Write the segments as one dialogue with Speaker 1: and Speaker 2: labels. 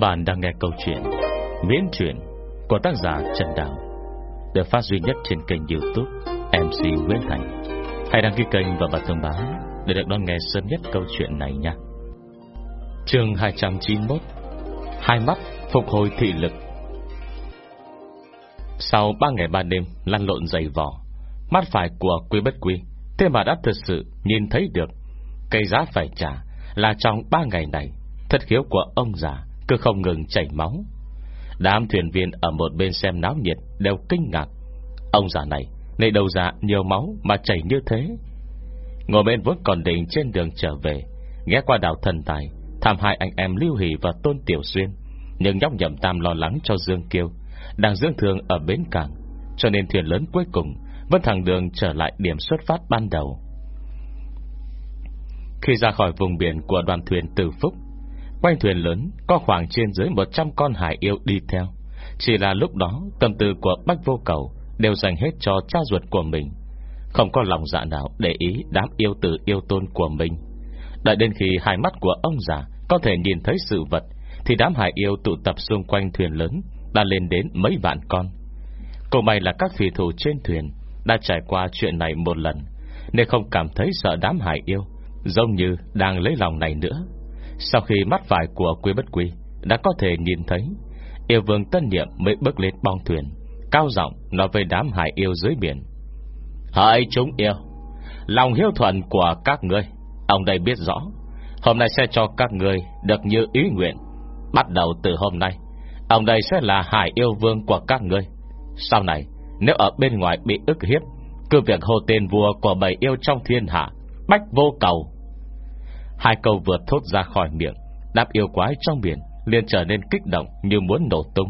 Speaker 1: Các bạn đang nghe câu chuyện Miễn truyện của tác giả Trần Đào Được phát duy nhất trên kênh youtube MC Nguyễn Thành. Hãy đăng ký kênh và bật thông báo Để được đón nghe sớm nhất câu chuyện này nha. Chương 291 Hai mắt phục hồi thị lực. Sau 3 ngày 3 đêm lăn lộn dày vỏ Mắt phải của Quy bất Quy, Thế mà đã thực sự nhìn thấy được Cây giá phải trả Là trong 3 ngày này Thất khiếu của ông già cứ không ngừng chảy máu. Đám thuyền viên ở một bên xem náo nhiệt Đều kinh ngạc. Ông già này nơi đầu dạ nhiều máu Mà chảy như thế. Ngồi bên vẫn còn định trên đường trở về, Ghé qua đảo thần tài, Thăm hai anh em Lưu Hỷ và Tôn Tiểu Xuyên, Nhưng nhóc nhậm tam lo lắng cho Dương Kiêu, Đang dưỡng thương ở bến cảng, Cho nên thuyền lớn cuối cùng Vẫn thẳng đường trở lại điểm xuất phát ban đầu. Khi ra khỏi vùng biển của đoàn thuyền Từ Phúc Quanh thuyền lớn, Có khoảng trên dưới 100 con hải yêu đi theo. Chỉ là lúc đó, Tâm tư của Bách Vô Cầu Đều dành hết cho cha ruột của mình. Không có lòng dạ nào để ý Đám yêu tử yêu tôn của mình. Đợi đến khi hai mắt của ông già Có thể nhìn thấy sự vật, Thì đám hải yêu tụ tập xung quanh thuyền lớn Đã lên đến mấy vạn con. Cô may là các thủy thủ trên thuyền Đã trải qua chuyện này một lần, Nên không cảm thấy sợ đám hải yêu, Giống như đang lấy lòng này nữa sau khi mắt phải của quý bất quý Đã có thể nhìn thấy, Yêu vương tân niệm mới bước lên bong thuyền, Cao giọng nói với đám hải yêu dưới biển. Hỡi chúng yêu, Lòng hiếu thuận của các ngươi, Ông đây biết rõ, Hôm nay sẽ cho các ngươi được như ý nguyện. Bắt đầu từ hôm nay, Ông đây sẽ là hải yêu vương của các ngươi. Sau này, Nếu ở bên ngoài bị ức hiếp, Cứ việc hô tên vua của bầy yêu trong thiên hạ, Bách vô cầu Hai câu vừa thốt ra khỏi miệng, Đáp yêu quái trong biển liền trở nên kích động như muốn nổ tung.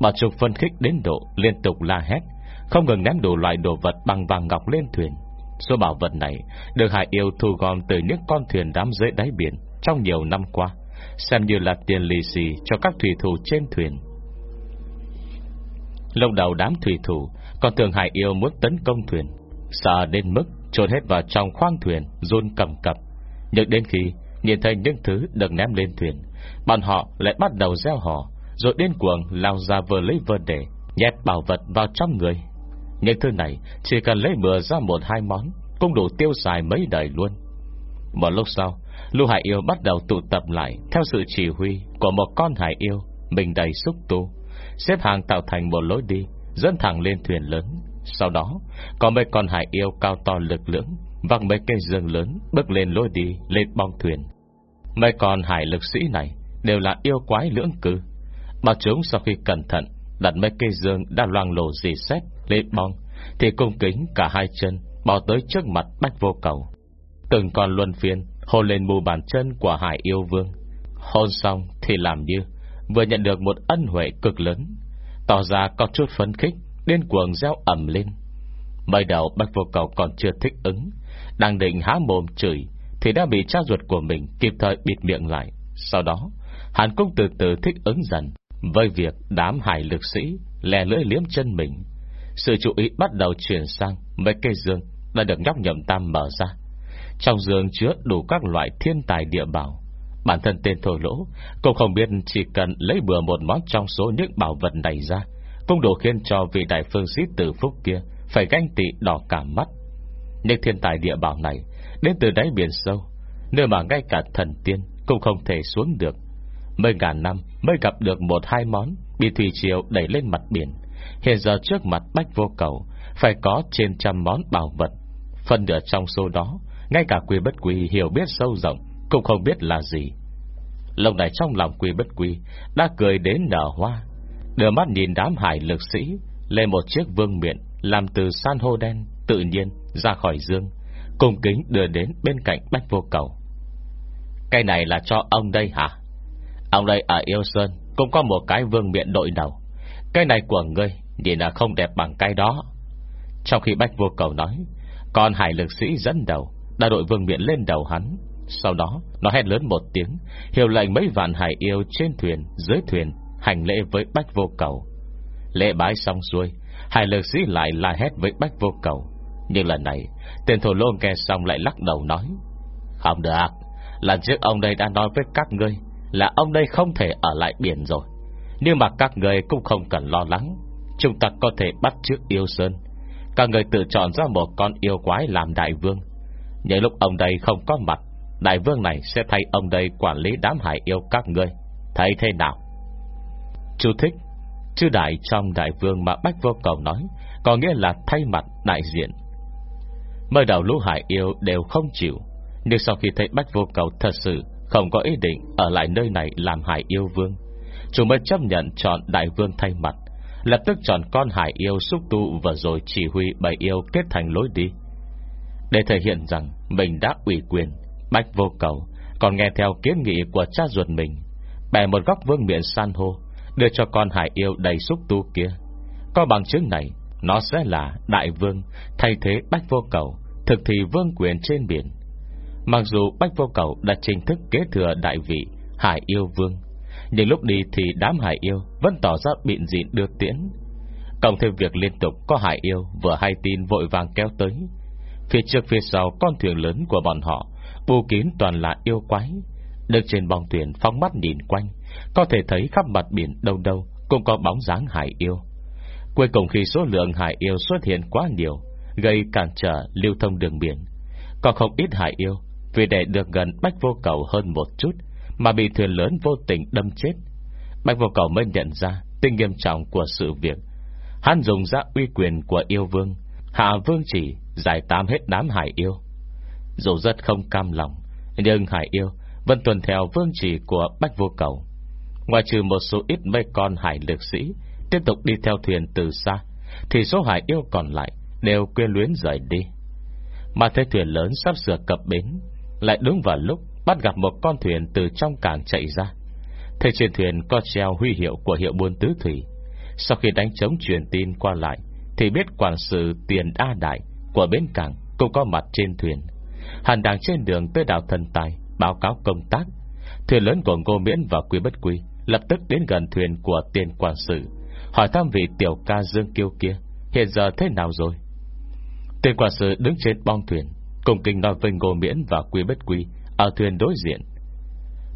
Speaker 1: Bảo trục phân khích đến độ liên tục la hét, Không ngừng ném đủ loại đồ vật bằng vàng ngọc lên thuyền. Số bảo vật này Được Hải Yêu thu gom từ những con thuyền đám dưới đáy biển Trong nhiều năm qua, Xem như là tiền lì xì cho các thủy thủ trên thuyền. Lâu đầu đám thủy thủ Còn thường Hải Yêu muốn tấn công thuyền, Sợ đến mức trốn hết vào trong khoang thuyền run cầm cập nhưng đến khi nhìn thấy những thứ được ném lên thuyền, Bọn họ lại bắt đầu gieo họ Rồi điên cuồng lao ra vừa lấy vừa để Nhét bảo vật vào trong người. Những thứ này chỉ cần lấy bừa ra một hai món Cũng đủ tiêu xài mấy đời luôn. Một lúc sau, Lưu Hải Yêu bắt đầu tụ tập lại Theo sự chỉ huy của một con hải yêu Mình đầy xúc tu, Xếp hàng tạo thành một lối đi, Dẫn thẳng lên thuyền lớn. Sau đó, có mấy con hải yêu cao to lực lưỡng Văng mấy cây dương lớn, Bước lên lối đi, lên bong thuyền. Mấy con hải lực sĩ này Đều là yêu quái lưỡng cư. Mà chúng sau khi cẩn thận, Đặt mấy cây dương đã loang lổ dì xét, Lên bong, Thì cung kính cả hai chân Bỏ tới trước mặt bách vô cầu. Từng con luân phiên Hôn lên mù bàn chân của hải yêu vương. Hôn xong thì làm như Vừa nhận được một ân huệ cực lớn. Tỏ ra có chút phấn khích, Điên cuồng gieo ẩm lên. Mới đầu bách vô cầu còn chưa thích ứng đang định há mồm chửi, Thì đã bị cha ruột của mình kịp thời bịt miệng lại. Sau đó Hắn cũng từ từ thích ứng dần Với việc đám hải lực sĩ Lè lưỡi liếm chân mình. Sự chú ý bắt đầu chuyển sang Mấy cây dương đã được nhóc nhậm tam mở ra. Trong dương chứa đủ các loại thiên tài địa bảo. Bản thân tên thổ lỗ Cũng không biết chỉ cần lấy bừa một món trong số những bảo vật này ra, Cũng đủ khiến cho vị đại phương sĩ tử phúc kia Phải ganh tị đỏ cả mắt những thiên tài địa bảo này Đến từ đáy biển sâu, Nơi mà ngay cả thần tiên Cũng không thể xuống được. Mấy ngàn năm mới gặp được một hai món Bị thủy triều đẩy lên mặt biển. Hiện giờ trước mặt bách vô cầu Phải có trên trăm món bảo vật. Phần nửa trong số đó, Ngay cả quy bất quy hiểu biết sâu rộng Cũng không biết là gì. Lòng này trong lòng quy bất quy Đã cười đến nở hoa, Đưa mắt nhìn đám hải lực sĩ Lên một chiếc vương miện Làm từ san hô đen Tự nhiên ra khỏi dương Cùng kính đưa đến bên cạnh bách vô cầu. Cái này là cho ông đây hả? Ông đây ở Yêu Sơn, Cũng có một cái vương miện đội đầu. Cái này của ngươi, Nhìn là không đẹp bằng cái đó. Trong khi bách vô cầu nói Còn hải lực sĩ dẫn đầu, Đã đội vương miện lên đầu hắn. Sau đó, nó hét lớn một tiếng, Hiệu lệnh mấy vạn hải yêu trên thuyền, Dưới thuyền, hành lễ với bách vô cầu. Lễ bái xong xuôi, Hải lực sĩ lại la hét với bách vô cầu nhưng lần này, Tên thổ lô nghe xong lại lắc đầu nói, Không được Lần trước ông đây đã nói với các ngươi Là ông đây không thể ở lại biển rồi. Nhưng mà các người cũng không cần lo lắng, Chúng ta có thể bắt trước yêu sơn. Các người tự chọn ra một con yêu quái làm đại vương. Những lúc ông đây không có mặt, Đại vương này sẽ thay ông đây quản lý đám hải yêu các ngươi. Thấy thế nào? Chú thích. Chư đại trong đại vương mà Bách Vô Cầu nói, Có nghĩa là thay mặt đại diện Mới đầu lũ hải yêu đều không chịu, Nhưng sau khi thấy Bách Vô Cầu thật sự Không có ý định ở lại nơi này làm hải yêu vương Chúng mới chấp nhận chọn đại vương thay mặt, Lập tức chọn con hải yêu xúc tu Và rồi chỉ huy bầy yêu kết thành lối đi. Để thể hiện rằng Mình đã ủy quyền, Bách Vô Cầu Còn nghe theo kiến nghị của cha ruột mình, Bẻ một góc vương miệng san hô, Đưa cho con hải yêu đầy xúc tu kia. Có bằng chứng này nó sẽ là đại vương, Thay thế Bách Vô Cầu, Thực thì vương quyền trên biển. Mặc dù Bách Vô Cầu đã chính thức kế thừa đại vị Hải yêu vương, Nhưng lúc đi thì đám hải yêu Vẫn tỏ ra bịn dịn đưa tiễn. Cộng thêm việc liên tục có hải yêu Vừa hay tin vội vàng kéo tới. Phía trước phía sau, con thuyền lớn của bọn họ, Bù kín toàn là yêu quái. Được trên bong thuyền, phóng mắt nhìn quanh, Có thể thấy khắp mặt biển đâu đâu Cũng có bóng dáng hải yêu. Cuối cùng khi số lượng hải yêu xuất hiện quá nhiều, Gây cản trở lưu thông đường biển. Còn không ít hải yêu, Vì để được gần Bách Vô Cầu hơn một chút, Mà bị thuyền lớn vô tình đâm chết. Bách Vô Cầu mới nhận ra Tình nghiêm trọng của sự việc. Hắn dùng ra uy quyền của yêu vương, Hạ vương chỉ giải tám hết đám hải yêu. Dù rất không cam lòng, Nhưng hải yêu Vẫn tuần theo vương chỉ của Bách Vô Cầu. Ngoài trừ một số ít mấy con hải lực sĩ Tiếp tục đi theo thuyền từ xa, Thì số hải yêu còn lại Đều quyên luyến rời đi. Mà thấy thuyền lớn sắp sửa cập bến, Lại đúng vào lúc Bắt gặp một con thuyền từ trong cảng chạy ra. Thấy trên thuyền có treo huy hiệu Của hiệu buôn tứ thủy, Sau khi đánh chống truyền tin qua lại, Thì biết quản sự tiền A Đại Của bến cảng cũng có mặt trên thuyền. Hàn đang trên đường tới đảo thần tài, Báo cáo công tác. Thuyền lớn của Ngô Miễn và Quy Bất Quy Lập tức đến gần thuyền của tiền quản sự. Hỏi thăm vị tiểu ca Dương Kiêu kia, Hiện giờ thế nào rồi? Tên quản sự đứng trên bong thuyền, Cùng kinh nói với Ngô Miễn và Quý Bất Quý Ở thuyền đối diện.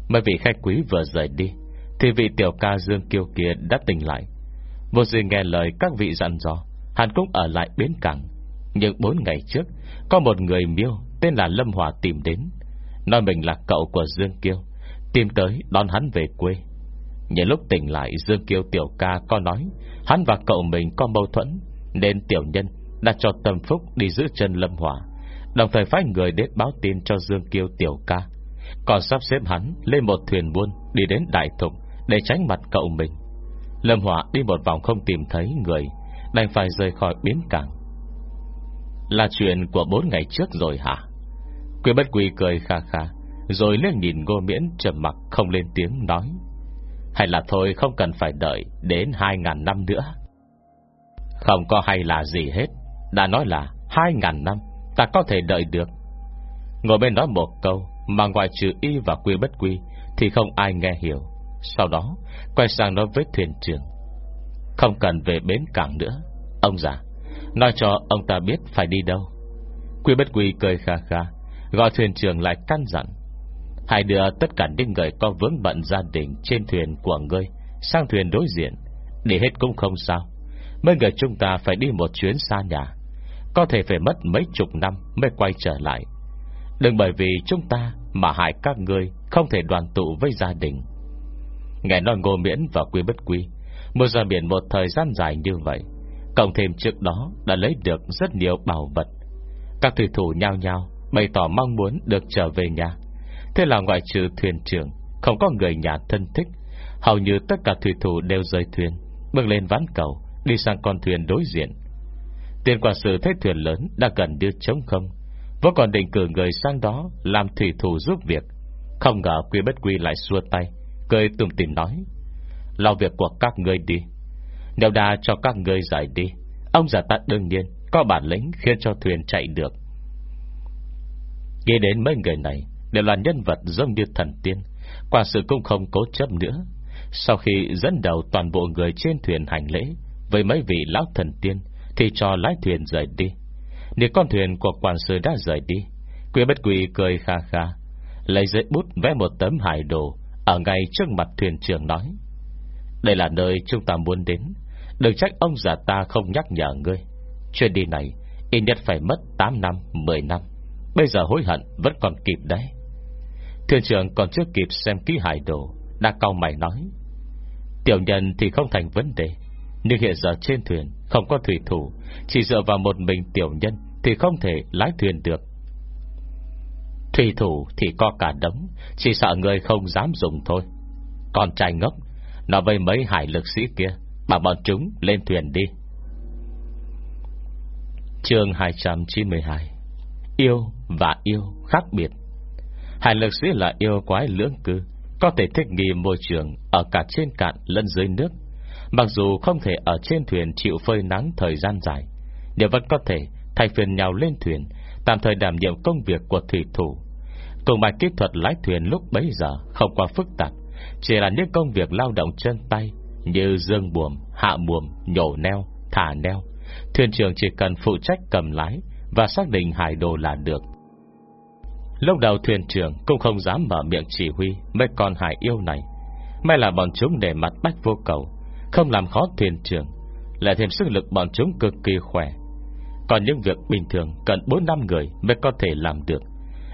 Speaker 1: Mấy vị khách quý vừa rời đi, Thì vị tiểu ca Dương Kiêu kia đã tỉnh lại. Vô gì nghe lời các vị dặn dò, Hắn cũng ở lại bến cảng. Nhưng bốn ngày trước, Có một người miêu tên là Lâm Hòa tìm đến, Nói mình là cậu của Dương Kiêu, Tìm tới đón hắn về quê. Nhưng lúc tỉnh lại, Dương Kiêu tiểu ca có nói, Hắn và cậu mình có mâu thuẫn, Nên tiểu nhân đã cho Tâm Phúc đi giữ chân Lâm Hòa Đồng thời phái người đến báo tin cho Dương Kiêu tiểu ca. Còn sắp xếp hắn lên một thuyền buôn Đi đến Đại Thục Để tránh mặt cậu mình. Lâm Hòa đi một vòng không tìm thấy người, Đành phải rời khỏi biến cảng. Là chuyện của bốn ngày trước rồi hả? Quy bất quy cười kha kha, Rồi lên nhìn ngô miễn trầm mặc không lên tiếng nói. Hay là thôi không cần phải đợi Đến hai ngàn năm nữa. Không có hay là gì hết. Đã nói là hai ngàn năm, Ta có thể đợi được. Ngồi bên đó một câu, Mà ngoài trừ y và quy bất quy, Thì không ai nghe hiểu. Sau đó, quay sang nói với thuyền trưởng. Không cần về bến cảng nữa. Ông già, Nói cho ông ta biết phải đi đâu. Quy bất quy cười kha kha, Gọi thuyền trưởng lại căn dặn. Hãy đưa tất cả những người có vướng bận gia đình Trên thuyền của ngươi, Sang thuyền đối diện Để hết cũng không sao. Mấy người chúng ta phải đi một chuyến xa nhà, có thể phải mất mấy chục năm Mới quay trở lại. Đừng bởi vì chúng ta mà hại các ngươi Không thể đoàn tụ với gia đình. Nghe nói ngô miễn và quy bất quy, Một ra biển một thời gian dài như vậy, Cộng thêm trước đó Đã lấy được rất nhiều bảo vật. Các thủy thủ nhau nhau Bày tỏ mong muốn được trở về nhà. Thế là ngoại trừ thuyền trưởng, Không có người nhà thân thích. Hầu như tất cả thủy thủ đều rời thuyền, Bước lên ván cầu, Đi sang con thuyền đối diện. Tiền quản sự thấy thuyền lớn đã gần đưa trống không. Vẫn còn định cử người sang đó Làm thủy thủ giúp việc. Không ngờ quy bất quy lại xua tay, Cười tùm tìm nói, Lo việc của các người đi. Nếu đã cho các người giải đi, Ông già tắt đương nhiên Có bản lĩnh khiến cho thuyền chạy được. Nghe đến mấy người này Đều là nhân vật giống như thần tiên. Quả sự cũng không cố chấp nữa. Sau khi dẫn đầu toàn bộ người trên thuyền hành lễ Với mấy vị lão thần tiên, thì cho lái thuyền rời đi. Nếu con thuyền của quản sự đã rời đi Quỷ bất quỷ cười kha kha, Lấy giấy bút vẽ một tấm hải đồ Ở ngay trước mặt thuyền trưởng nói, Đây là nơi chúng ta muốn đến. Đừng trách ông già ta không nhắc nhở ngươi. Chuyện đi này Ít nhất phải mất 8 năm 10 năm. Bây giờ hối hận vẫn còn kịp đấy. Thuyền trưởng còn chưa kịp xem ký hải đồ Đã cao mày nói. Tiểu nhân thì không thành vấn đề, Nhưng hiện giờ trên thuyền Không có thủy thủ, Chỉ dựa vào một mình tiểu nhân Thì không thể lái thuyền được. Thủy thủ thì có cả đống, Chỉ sợ người không dám dùng thôi. Còn trai ngốc nó với mấy hải lực sĩ kia, Bảo bọn chúng lên thuyền đi. Chương 292 Yêu và yêu khác biệt. Hải lực sĩ là yêu quái lưỡng cư Có thể thích nghi môi trường Ở cả trên cạn lẫn dưới nước. Mặc dù không thể ở trên thuyền Chịu phơi nắng thời gian dài Nhưng vẫn có thể thay phiên nhau lên thuyền Tạm thời đảm nhiệm công việc của thủy thủ. Cùng bài kỹ thuật lái thuyền lúc bấy giờ Không quá phức tạp Chỉ là những công việc lao động chân tay Như dương buồm, hạ buồm, nhổ neo, thả neo. Thuyền trưởng chỉ cần phụ trách cầm lái Và xác định hải đồ là được. Lúc đầu thuyền trưởng Cũng không dám mở miệng chỉ huy, Mấy con hải yêu này. May là bọn chúng để mặt bách vô cầu, Không làm khó thuyền trưởng, Lại thêm sức lực bọn chúng cực kỳ khỏe. Còn những việc bình thường Cần 4 năm người mới có thể làm được.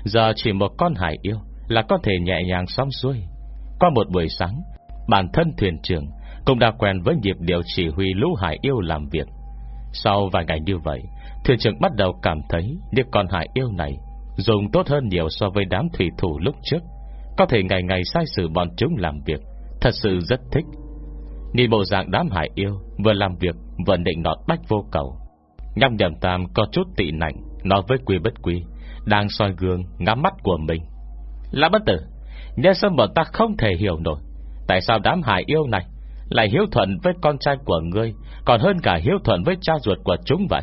Speaker 1: Giờ chỉ một con hải yêu Là có thể nhẹ nhàng xong xuôi. Qua một buổi sáng, Bản thân thuyền trưởng Cũng đã quen với nhịp điệu chỉ huy lũ hải yêu làm việc. Sau vài ngày như vậy, Thuyền trưởng bắt đầu cảm thấy Những con hải yêu này Dùng tốt hơn nhiều so với đám thủy thủ lúc trước. Có thể ngày ngày sai sử bọn chúng làm việc, Thật sự rất thích. Nhìn bộ dạng đám hải yêu, Vừa làm việc, vừa định nọt bách vô cầu. Nhâm nhầm tam có chút tị nạnh, Nói với quy bất quy, Đang soi gương, ngắm mắt của mình. Là bất tử, Nhân sâm bọn ta không thể hiểu nổi. Tại sao đám hải yêu này Lại hiếu thuận với con trai của ngươi, Còn hơn cả hiếu thuận với cha ruột của chúng vậy?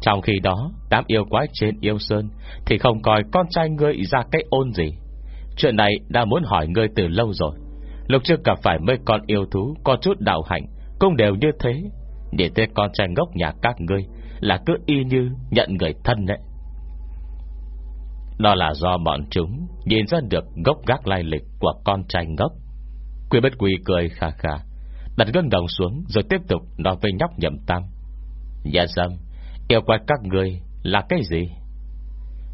Speaker 1: Trong khi đó, Đám yêu quái trên yêu sơn Thì không coi con trai ngươi ra cái ôn gì. Chuyện này đã muốn hỏi ngươi từ lâu rồi. Lúc trước gặp phải mấy con yêu thú Có chút đạo hạnh, Cũng đều như thế. Để thế con trai ngốc nhà các ngươi Là cứ y như nhận người thân đấy. Đó là do bọn chúng Nhìn ra được gốc gác lai lịch Của con trai ngốc. Quy bất quy cười khà khà, Đặt gân đồng xuống rồi tiếp tục nói với nhóc nhậm tam. Dạ dâm Yêu quái các ngươi là cái gì?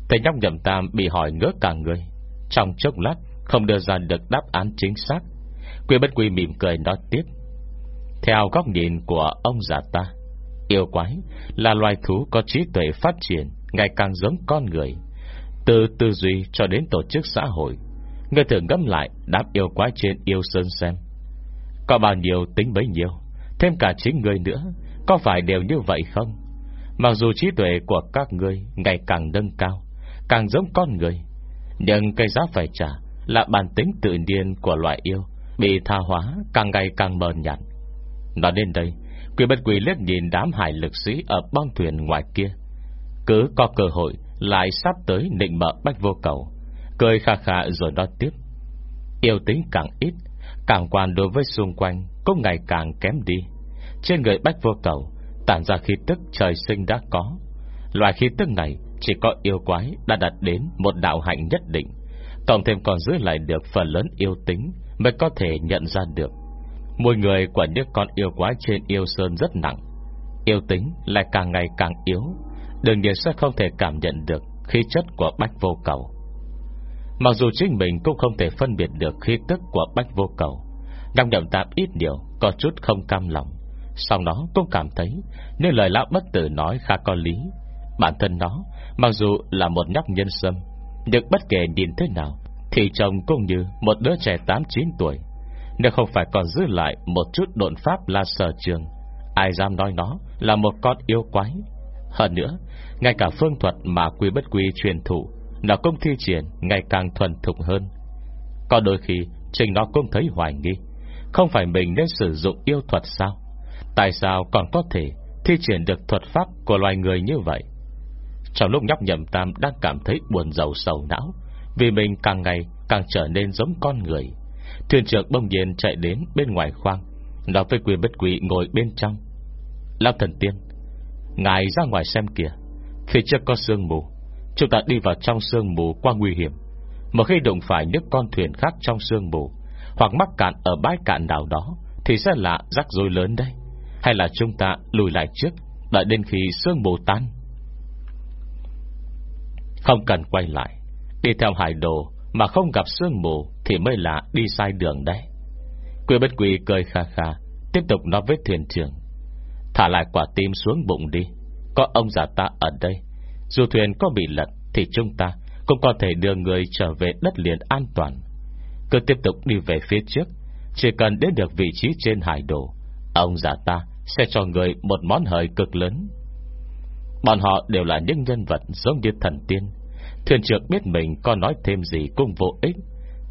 Speaker 1: Thầy nhóc nhậm tam bị hỏi ngỡ cả người. Trong chốc lát, Không đưa ra được đáp án chính xác. Quy bất quy mỉm cười nói tiếp. Theo góc nhìn của ông già ta, Yêu quái Là loài thú có trí tuệ phát triển, Ngày càng giống con người. Từ tư duy cho đến tổ chức xã hội, Người thường ngâm lại đáp yêu quái trên yêu sơn xem. Có bao nhiêu tính bấy nhiêu, Thêm cả chính người nữa, Có phải đều như vậy không? Mặc dù trí tuệ của các ngươi Ngày càng nâng cao, Càng giống con người, Nhưng cái giá phải trả Là bản tính tự nhiên của loại yêu Bị tha hóa càng ngày càng mờ nhạt. Nói đến đây Quỷ bất quỷ liếc nhìn đám hải lực sĩ Ở bong thuyền ngoài kia. Cứ có cơ hội Lại sắp tới nịnh mợ bách vô cầu, Cười khà khà rồi nói tiếp. Yêu tính càng ít, Càng quan đối với xung quanh Cũng ngày càng kém đi. Trên người bách vô cầu Tản ra khí tức trời sinh đã có. Loại khí tức này Chỉ có yêu quái đã đạt đến Một đạo hạnh nhất định, Cộng thêm còn giữ lại được phần lớn yêu tính Mới có thể nhận ra được. Mùi người của những con yêu quái trên yêu sơn rất nặng, Yêu tính lại càng ngày càng yếu, Đương nhiên sẽ không thể cảm nhận được Khí chất của bách vô cầu. Mặc dù chính mình cũng không thể phân biệt được Khí tức của bách vô cầu Trong nhậm tạm ít điều Có chút không cam lòng. Sau đó cũng cảm thấy nếu lời lão bất tử nói khá có lý. Bản thân nó, Mặc dù là một nhóc nhân sâm, được bất kể nhìn thế nào, Thì chồng cũng như một đứa trẻ 8-9 tuổi. Nếu không phải còn giữ lại Một chút độn pháp là sở trường, Ai dám nói nó là một con yêu quái? Hơn nữa, Ngay cả phương thuật mà quy bất quy truyền thụ, Nó cũng thi triển ngày càng thuần thục hơn. Có đôi khi Trình nó cũng thấy hoài nghi, Không phải mình nên sử dụng yêu thuật sao? Tại sao còn có thể Thi triển được thuật pháp của loài người như vậy? Trong lúc nhóc nhầm tam Đang cảm thấy buồn giàu sầu não, Vì mình càng ngày càng trở nên giống con người, Thuyền trưởng bông nhiên chạy đến bên ngoài khoang, Nói với quyền bất quỷ ngồi bên trong. Lão thần tiên, Ngài ra ngoài xem kìa Phía trước có sương mù, Chúng ta đi vào trong sương mù qua nguy hiểm, Mà khi đụng phải những con thuyền khác trong sương mù, Hoặc mắc cạn ở bãi cạn nào đó, Thì sẽ là rắc rối lớn đây hay là chúng ta lùi lại trước, Đợi đến khi sương mù tan? Không cần quay lại, Đi theo hải đồ Mà không gặp sương mù Thì mới là đi sai đường đấy. Quy bất quy cười kha kha, Tiếp tục nói với thuyền trưởng, Thả lại quả tim xuống bụng đi, Có ông già ta ở đây, Dù thuyền có bị lật Thì chúng ta cũng có thể đưa người trở về đất liền an toàn. Cứ tiếp tục đi về phía trước, Chỉ cần đến được vị trí trên hải đồ, Ông già ta sẽ cho người một món hời cực lớn. Bọn họ đều là những nhân vật giống như thần tiên. Thuyền trưởng biết mình có nói thêm gì cũng vô ích,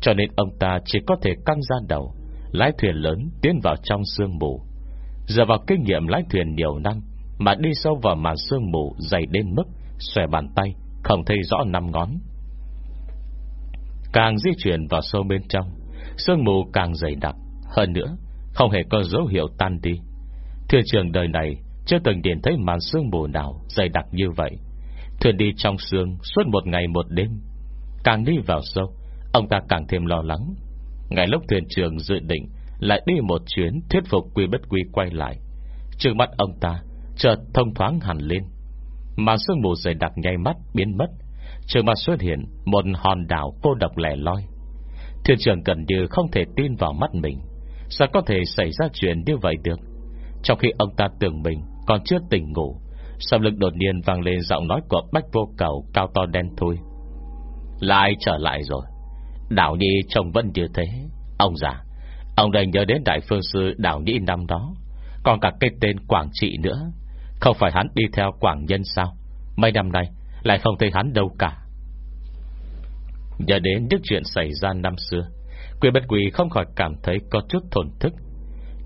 Speaker 1: Cho nên ông ta chỉ có thể căng ra đầu, Lái thuyền lớn tiến vào trong sương mù. Giờ vào kinh nghiệm lái thuyền nhiều năm, Mà đi sâu vào màn sương mù dày đến mức Xòe bàn tay, Không thấy rõ năm ngón. Càng di chuyển vào sâu bên trong, Sương mù càng dày đặc. Hơn nữa, Không hề có dấu hiệu tan đi. Thuyền trưởng đời này, Chưa từng nhìn thấy màn sương mù nào Dày đặc như vậy. Thuyền đi trong sương suốt một ngày một đêm. Càng đi vào sâu, Ông ta càng thêm lo lắng. Ngày lúc thuyền trưởng dự định Lại đi một chuyến thuyết phục quy bất quy quay lại, Trước mắt ông ta Chợt thông thoáng hẳn lên. Màn sương mù dày đặc nháy mắt biến mất, Trước mặt xuất hiện Một hòn đảo cô độc lẻ loi. Thuyền trưởng gần như không thể tin vào mắt mình, Sao có thể xảy ra chuyện như vậy được? Trong khi ông ta tưởng mình Còn chưa tỉnh ngủ Sau lực đột nhiên vang lên giọng nói của Bách Vô Cầu Cao to đen thui. Lại trở lại rồi. Đảo Nhi trông vẫn như thế. Ông già, Ông đây nhớ đến Đại Phương Sư Đảo Nhi năm đó. Còn cả cái tên Quảng Trị nữa. Không phải hắn đi theo Quảng Nhân sao? Mấy năm nay lại không thấy hắn đâu cả. Nhớ đến những chuyện xảy ra năm xưa Quyền bất quỷ không khỏi cảm thấy có chút thổn thức.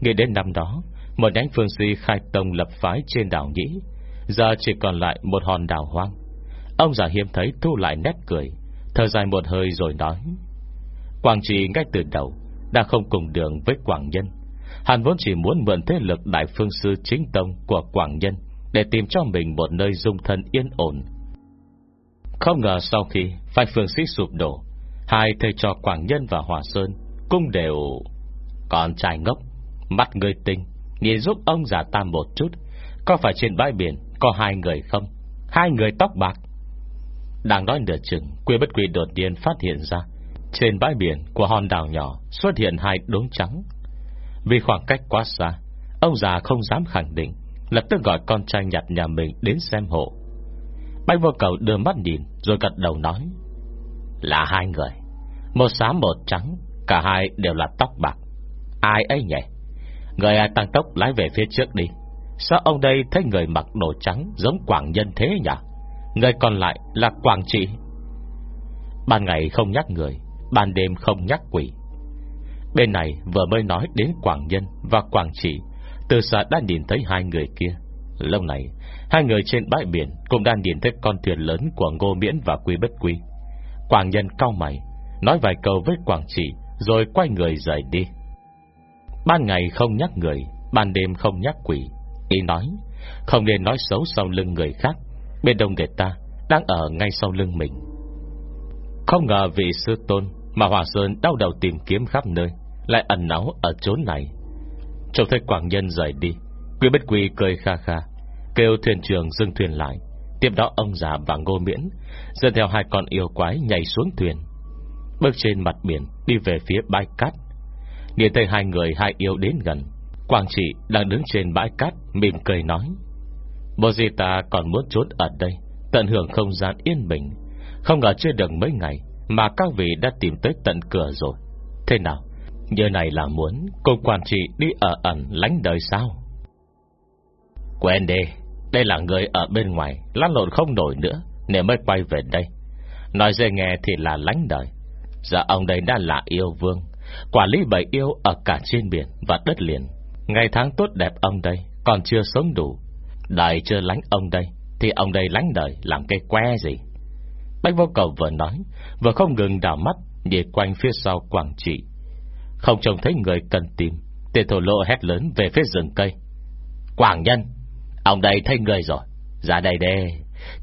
Speaker 1: Nghĩ đến năm đó một nhánh phương si khai tông lập phái trên đảo Nhĩ. Giờ chỉ còn lại một hòn đảo hoang. Ông già hiếm thấy thu lại nét cười. Thở dài một hơi rồi nói. Quảng trị ngay từ đầu Đã không cùng đường với Quảng Nhân. Hắn vốn chỉ muốn mượn thế lực Đại phương sư chính tông của Quảng Nhân Để tìm cho mình một nơi dung thân yên ổn. Không ngờ sau khi Phái phương sĩ sụp đổ, Hai thầy trò Quảng Nhân và Hòa Sơn Cũng đều Còn trai ngốc, Mắt người tinh. Nhìn giúp ông già ta một chút. Có phải trên bãi biển Có hai người không? Hai người tóc bạc. Đang nói nửa chừng Quê bất quy đột nhiên phát hiện ra, Trên bãi biển của hòn đảo nhỏ Xuất hiện hai đốm trắng. Vì khoảng cách quá xa, Ông già không dám khẳng định, Lập tức gọi con trai nhặt nhà mình đến xem hộ. Bách vô cầu đưa mắt nhìn, Rồi gật đầu nói, Là hai người. Một xám một trắng, Cả hai đều là tóc bạc. Ai ấy nhỉ? Người ai tăng tốc lái về phía trước đi. Sao ông đây thấy người mặc đồ trắng Giống quảng nhân thế nhỉ? Người còn lại là quảng trị. Ban ngày không nhắc người, Ban đêm không nhắc quỷ. Bên này vừa mới nói đến quảng nhân Và quảng trị, Từ xa đã nhìn thấy hai người kia. Lâu này, Hai người trên bãi biển Cũng đang nhìn thấy con thuyền lớn của Ngô Miễn và Quy Bất Quy. Quảng nhân cao mày, Nói vài câu với Quảng Trị, Rồi quay người rời đi. Ban ngày không nhắc người, Ban đêm không nhắc quỷ. Ý nói, Không nên nói xấu sau lưng người khác. Bên đông người ta Đang ở ngay sau lưng mình. Không ngờ vị sư tôn Mà Hòa Sơn đau đầu tìm kiếm khắp nơi Lại ẩn náu ở chốn này. Trông thấy Quảng Nhân rời đi, Quý Bất Quy cười kha kha, Kêu thuyền trưởng dừng thuyền lại. Tiếp đó ông già và ngô miễn Dẫn theo hai con yêu quái nhảy xuống thuyền. Bước trên mặt biển, Đi về phía bãi cát. Nhìn thấy hai người hai yêu đến gần, Quang trị đang đứng trên bãi cát, Mỉm cười nói Bồ gì ta còn muốn trốn ở đây, Tận hưởng không gian yên bình. Không ngờ chưa được mấy ngày Mà các vị đã tìm tới tận cửa rồi. Thế nào Như này là muốn Cùng quản trị đi ở ẩn lánh đời sao? Quen đi, Đây là người ở bên ngoài, Lăn lộn không nổi nữa Nếu mới quay về đây. Nói dễ nghe thì là lánh đời. Giờ ông đây đã là yêu vương Quản lý bầy yêu ở cả trên biển Và đất liền. Ngày tháng tốt đẹp ông đây Còn chưa sống đủ. Đời chưa lánh ông đây Thì ông đây lánh đời làm cây que gì? Bách vô cầu vừa nói Vừa không ngừng đảo mắt Nhìn quanh phía sau quảng trị. Không trông thấy người cần tìm Tên thổ lộ hét lớn về phía rừng cây. Quảng nhân Ông đây thấy người rồi. Ra đây đi,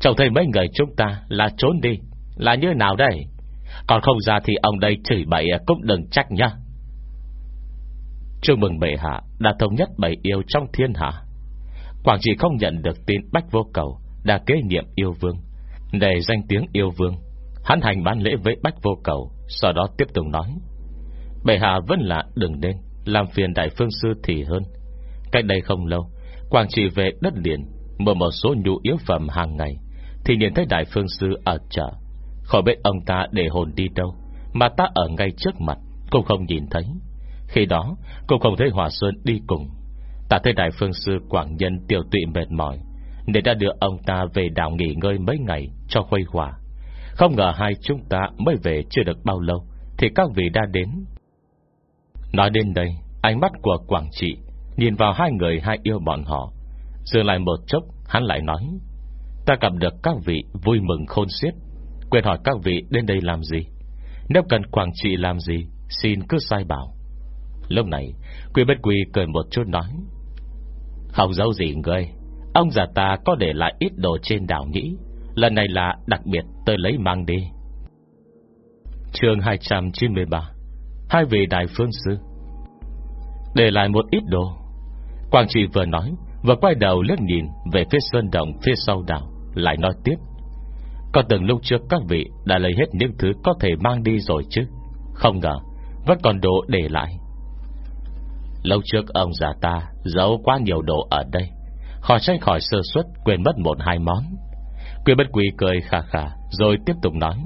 Speaker 1: Trông thấy mấy người chúng ta là trốn đi. Là như nào đây? Còn không ra thì ông đây chửi bậy à, cũng đừng trách nhá. Chúc mừng bệ hạ, Đã thống nhất bảy yêu trong thiên hạ. Quảng trị không nhận được tin Bách Vô Cầu Đã kế nhiệm yêu vương. Để danh tiếng yêu vương, Hắn hành bán lễ với Bách Vô Cầu, Sau đó tiếp tục nói. Bệ hạ vẫn là đừng nên, Làm phiền đại phương sư thì hơn. Cách đây không lâu, Quảng trị về đất liền Mua một số nhu yếu phẩm hàng ngày, Thì nhìn thấy đại phương sư ở chợ. Khỏi biết ông ta để hồn đi đâu, Mà ta ở ngay trước mặt Cũng không nhìn thấy. Khi đó cũng không thấy Hòa Sơn đi cùng. Ta thấy đại phương sư Quảng Nhân tiểu tụy mệt mỏi, Nên đã đưa ông ta về đảo nghỉ ngơi mấy ngày Cho khuây hòa Không ngờ hai chúng ta mới về chưa được bao lâu, Thì các vị đã đến. Nói đến đây, Ánh mắt của Quảng Trị Nhìn vào hai người hai yêu bọn họ. Dừng lại một chốc, Hắn lại nói, Ta gặp được các vị vui mừng khôn xiết. Quyền hỏi các vị đến đây làm gì? Nếu cần Quảng Trị làm gì, Xin cứ sai bảo. Lúc này quỷ bất quỷ cười một chút nói, Không giấu gì người Ông già ta có để lại ít đồ trên đảo nhĩ. Lần này là đặc biệt, tôi lấy mang đi. Chương 293 Hai vị đại phương sư. Để lại một ít đồ. Quang trị vừa nói, Vừa quay đầu lướt nhìn Về phía sơn động phía sau đảo, Lại nói tiếp. Có từng lúc trước các vị Đã lấy hết những thứ có thể mang đi rồi chứ? Không ngờ, Vẫn còn đồ để lại. Lâu trước ông già ta Giấu quá nhiều đồ ở đây. Khỏi tránh khỏi sơ suất, Quên mất một hai món. Quyền bất quỳ cười khà khà, Rồi tiếp tục nói.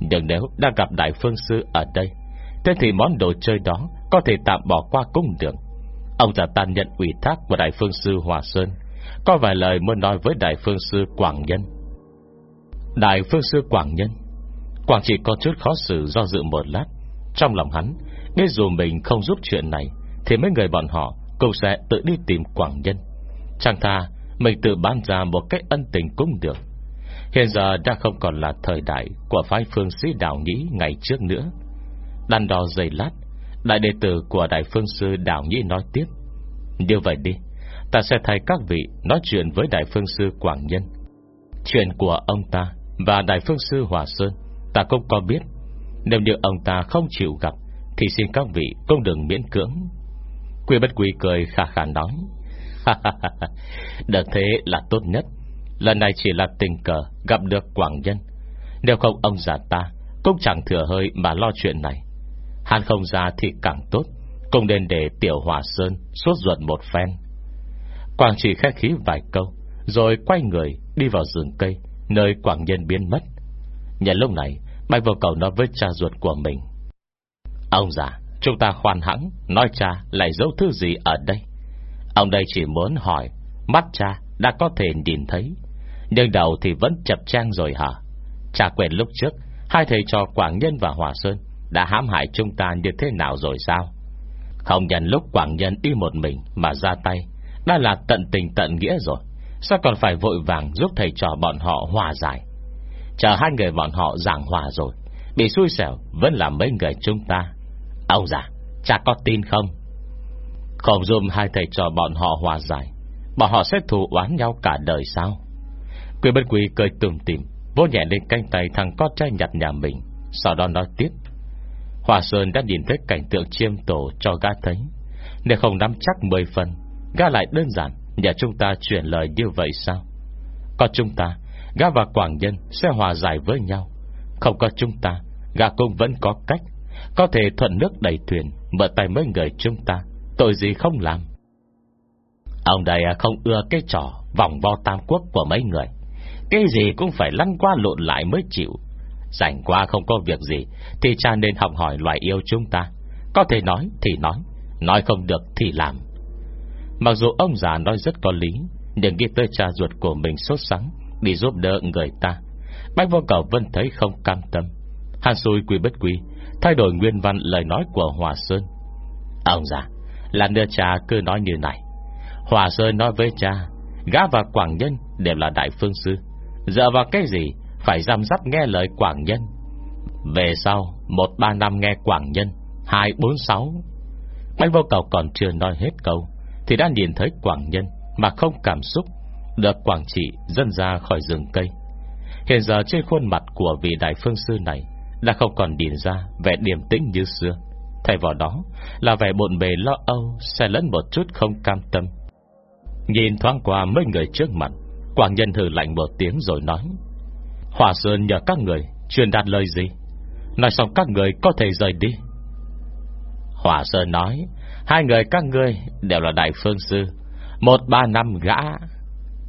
Speaker 1: Nhưng nếu đã gặp đại phương sư ở đây, Thế thì món đồ chơi đó Có thể tạm bỏ qua cung đường. Ông già ta nhận ủy thác của đại phương sư Hòa Sơn. Có vài lời muốn nói với đại phương sư Quảng Nhân. Đại phương sư Quảng Nhân. Quảng chỉ có chút khó xử do dự một lát. Trong lòng hắn Biết dù mình không giúp chuyện này, Thì mấy người bọn họ Cũng sẽ tự đi tìm Quảng Nhân. Chẳng tha, Mình tự bán ra một cách ân tình cũng được. Hiện giờ đã không còn là thời đại Của phái phương sĩ đạo nhĩ ngày trước nữa. Đàn đo dày lát, Đại đệ tử của Đại Phương Sư đạo Nhĩ nói tiếp. Như vậy đi, Ta sẽ thay các vị nói chuyện với Đại Phương Sư Quảng Nhân. Chuyện của ông ta và Đại Phương Sư Hòa Sơn, Ta cũng có biết. Nếu như ông ta không chịu gặp, Thì xin các vị cũng đừng miễn cưỡng. Quy bất quy cười khả khả nói Được thế là tốt nhất. Lần này chỉ là tình cờ Gặp được Quảng Nhân. Nếu không ông già ta Cũng chẳng thừa hơi mà lo chuyện này. Hắn không ra thì càng tốt Cùng nên để tiểu hòa sơn Suốt ruột một phen. Quảng chỉ khách khí vài câu, Rồi quay người đi vào rừng cây. Nơi Quảng Nhân biến mất. Nhà lúc này, Bạch vô cầu nói với cha ruột của mình, Ông già, Chúng ta khoan hãng, Nói cha lại giấu thứ gì ở đây. Ông đây chỉ muốn hỏi, Mắt cha đã có thể nhìn thấy, Nhưng đầu thì vẫn chập trang rồi hả? Cha quên lúc trước, Hai thầy trò Quảng Nhân và Hòa Sơn Đã hãm hại chúng ta như thế nào rồi sao? Không nhận lúc Quảng Nhân đi một mình Mà ra tay, Đã là tận tình tận nghĩa rồi. Sao còn phải vội vàng giúp thầy trò bọn họ hòa giải? Chờ hai người bọn họ giảng hòa rồi, Bị xui xẻo Vẫn là mấy người chúng ta. Ông già, Cha có tin không? Không dùm hai thầy trò bọn họ hòa giải, Bọn họ sẽ thù oán nhau cả đời sao? Quỷ bất quỷ cười tùm tìm Vô nhẹ lên canh tay thằng con trai nhặt nhà mình, Sau đó nói tiếp. Hòa Sơn đã nhìn thấy cảnh tượng chiêm tổ cho gã thấy, Nếu không nắm chắc mười phần, Gã lại đơn giản Nhà chúng ta chuyển lời như vậy sao? Có chúng ta, Gã và Quảng Nhân sẽ hòa giải với nhau. Không có chúng ta, Gã cũng vẫn có cách. Có thể thuận nước đầy thuyền, Mở tay mấy người chúng ta. Tội gì không làm? Ông đây không ưa cái trò Vòng vo tam quốc của mấy người. Cái gì cũng phải lăn qua lộn lại mới chịu. Rảnh qua không có việc gì, Thì cha nên học hỏi loài yêu chúng ta. Có thể nói thì nói Nói không được thì làm. Mặc dù ông già nói rất có lý, Nhưng nghĩ tới cha ruột của mình sốt sắng Đi giúp đỡ người ta. Bách vô cầu vẫn thấy không cam tâm. Hàn xui quy bất quy, Thay đổi nguyên văn lời nói của Hòa Sơn. Ông già, Là nửa cha cứ nói như này. Hòa Sơn nói với cha, Gã và Quảng Nhân đều là đại phương sư. Dựa vào cái gì Phải giam dắt nghe lời Quảng Nhân? Về sau, Một ba năm nghe Quảng Nhân, Hai bốn sáu. Bách vô cầu còn chưa nói hết câu. Thì đã nhìn thấy Quảng Nhân Mà không cảm xúc, Được Quảng Trị dân ra khỏi rừng cây. Hiện giờ trên khuôn mặt của vị đại phương sư này Đã không còn nhìn ra vẻ điềm tĩnh như xưa. Thay vào đó Là vẻ bộn bề lo âu xe lẫn một chút không cam tâm. Nhìn thoáng qua mấy người trước mặt, Quảng nhân thử lạnh một tiếng rồi nói Hòa Sơn nhờ các người Truyền đạt lời gì? Nói xong các người có thể rời đi. Hòa Sơn nói Hai người các ngươi đều là đại phương sư. Một, ba, năm gã.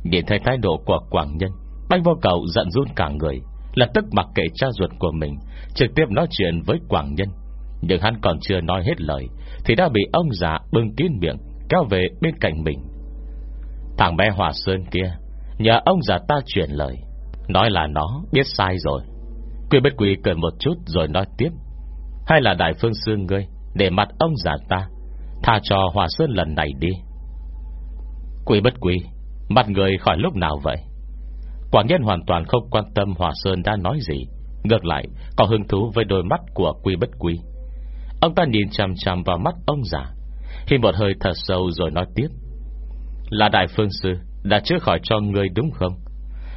Speaker 1: Nhìn thấy thái độ của Quảng Nhân, Bách vô cầu giận run cả người. Lập tức mặc kệ cha ruột của mình, Trực tiếp nói chuyện với Quảng Nhân. Nhưng hắn còn chưa nói hết lời, Thì đã bị ông già bưng kín miệng, Kéo về bên cạnh mình. Thằng bé Hòa Sơn kia, Nhờ ông già ta chuyển lời. Nói là nó biết sai rồi. Quy bất quy cười một chút rồi nói tiếp. Hay là đại phương sư ngươi Để mặt ông già ta Tha cho Hòa Sơn lần này đi. Quỷ bất quỷ Mặt người khỏi lúc nào vậy? Quả nhân hoàn toàn không quan tâm Hòa Sơn đã nói gì. Ngược lại, có hứng thú với đôi mắt của quy bất quy Ông ta nhìn chằm chằm vào mắt ông già Khi một hơi thật sâu rồi nói tiếp. Là đại phương sư, Đã chữa khỏi cho ngươi đúng không?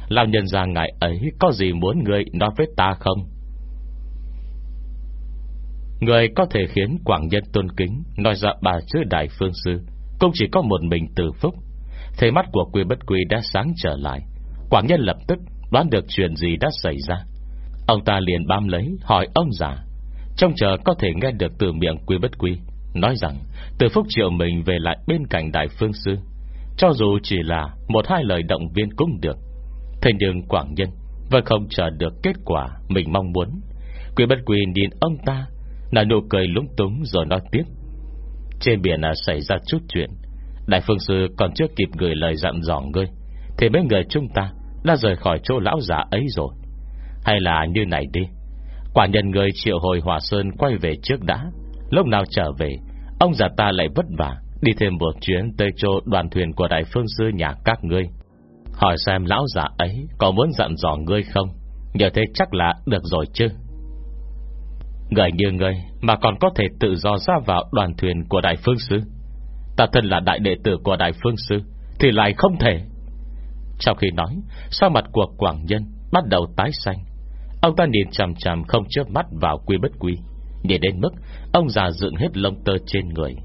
Speaker 1: Lão nhân ra ngài ấy Có gì muốn ngươi nói với ta không? Người có thể khiến Quảng Nhân tôn kính, Nói ra bà chữ Đại Phương Sư, Cũng chỉ có một mình từ phúc. Thế mắt của quy bất quy đã sáng trở lại. Quảng Nhân lập tức đoán được chuyện gì đã xảy ra. Ông ta liền bám lấy, hỏi ông già. Trong chờ có thể nghe được từ miệng quy bất quy, Nói rằng, từ phúc triệu mình về lại bên cạnh Đại Phương Sư. Cho dù chỉ là một hai lời động viên cũng được. Thế nhưng Quảng Nhân Vẫn không chờ được kết quả mình mong muốn. Quy bất quy nhìn ông ta là nụ cười lúng túng rồi nói tiếp. Trên biển là xảy ra chút chuyện. Đại phương sư còn chưa kịp gửi lời dặn dò ngươi, Thì mấy người chúng ta Đã rời khỏi chỗ lão giả ấy rồi. Hay là như này đi. Quả nhân người triệu hồi Hòa Sơn Quay về trước đã. Lúc nào trở về, Ông già ta lại vất vả, Đi thêm một chuyến tới chỗ đoàn thuyền của đại phương sư nhà các ngươi. Hỏi xem lão giả ấy Có muốn dặn dò ngươi không? Nhờ thế chắc là được rồi chứ. Người như ngươi Mà còn có thể tự do ra vào đoàn thuyền của Đại Phương Sư. Ta thân là đại đệ tử của Đại Phương Sư Thì lại không thể. Trong khi nói Sao mặt của Quảng Nhân bắt đầu tái xanh. Ông ta nhìn chằm chằm không chớp mắt vào quy bất quy, Nhìn đến mức Ông già dựng hết lông tơ trên người.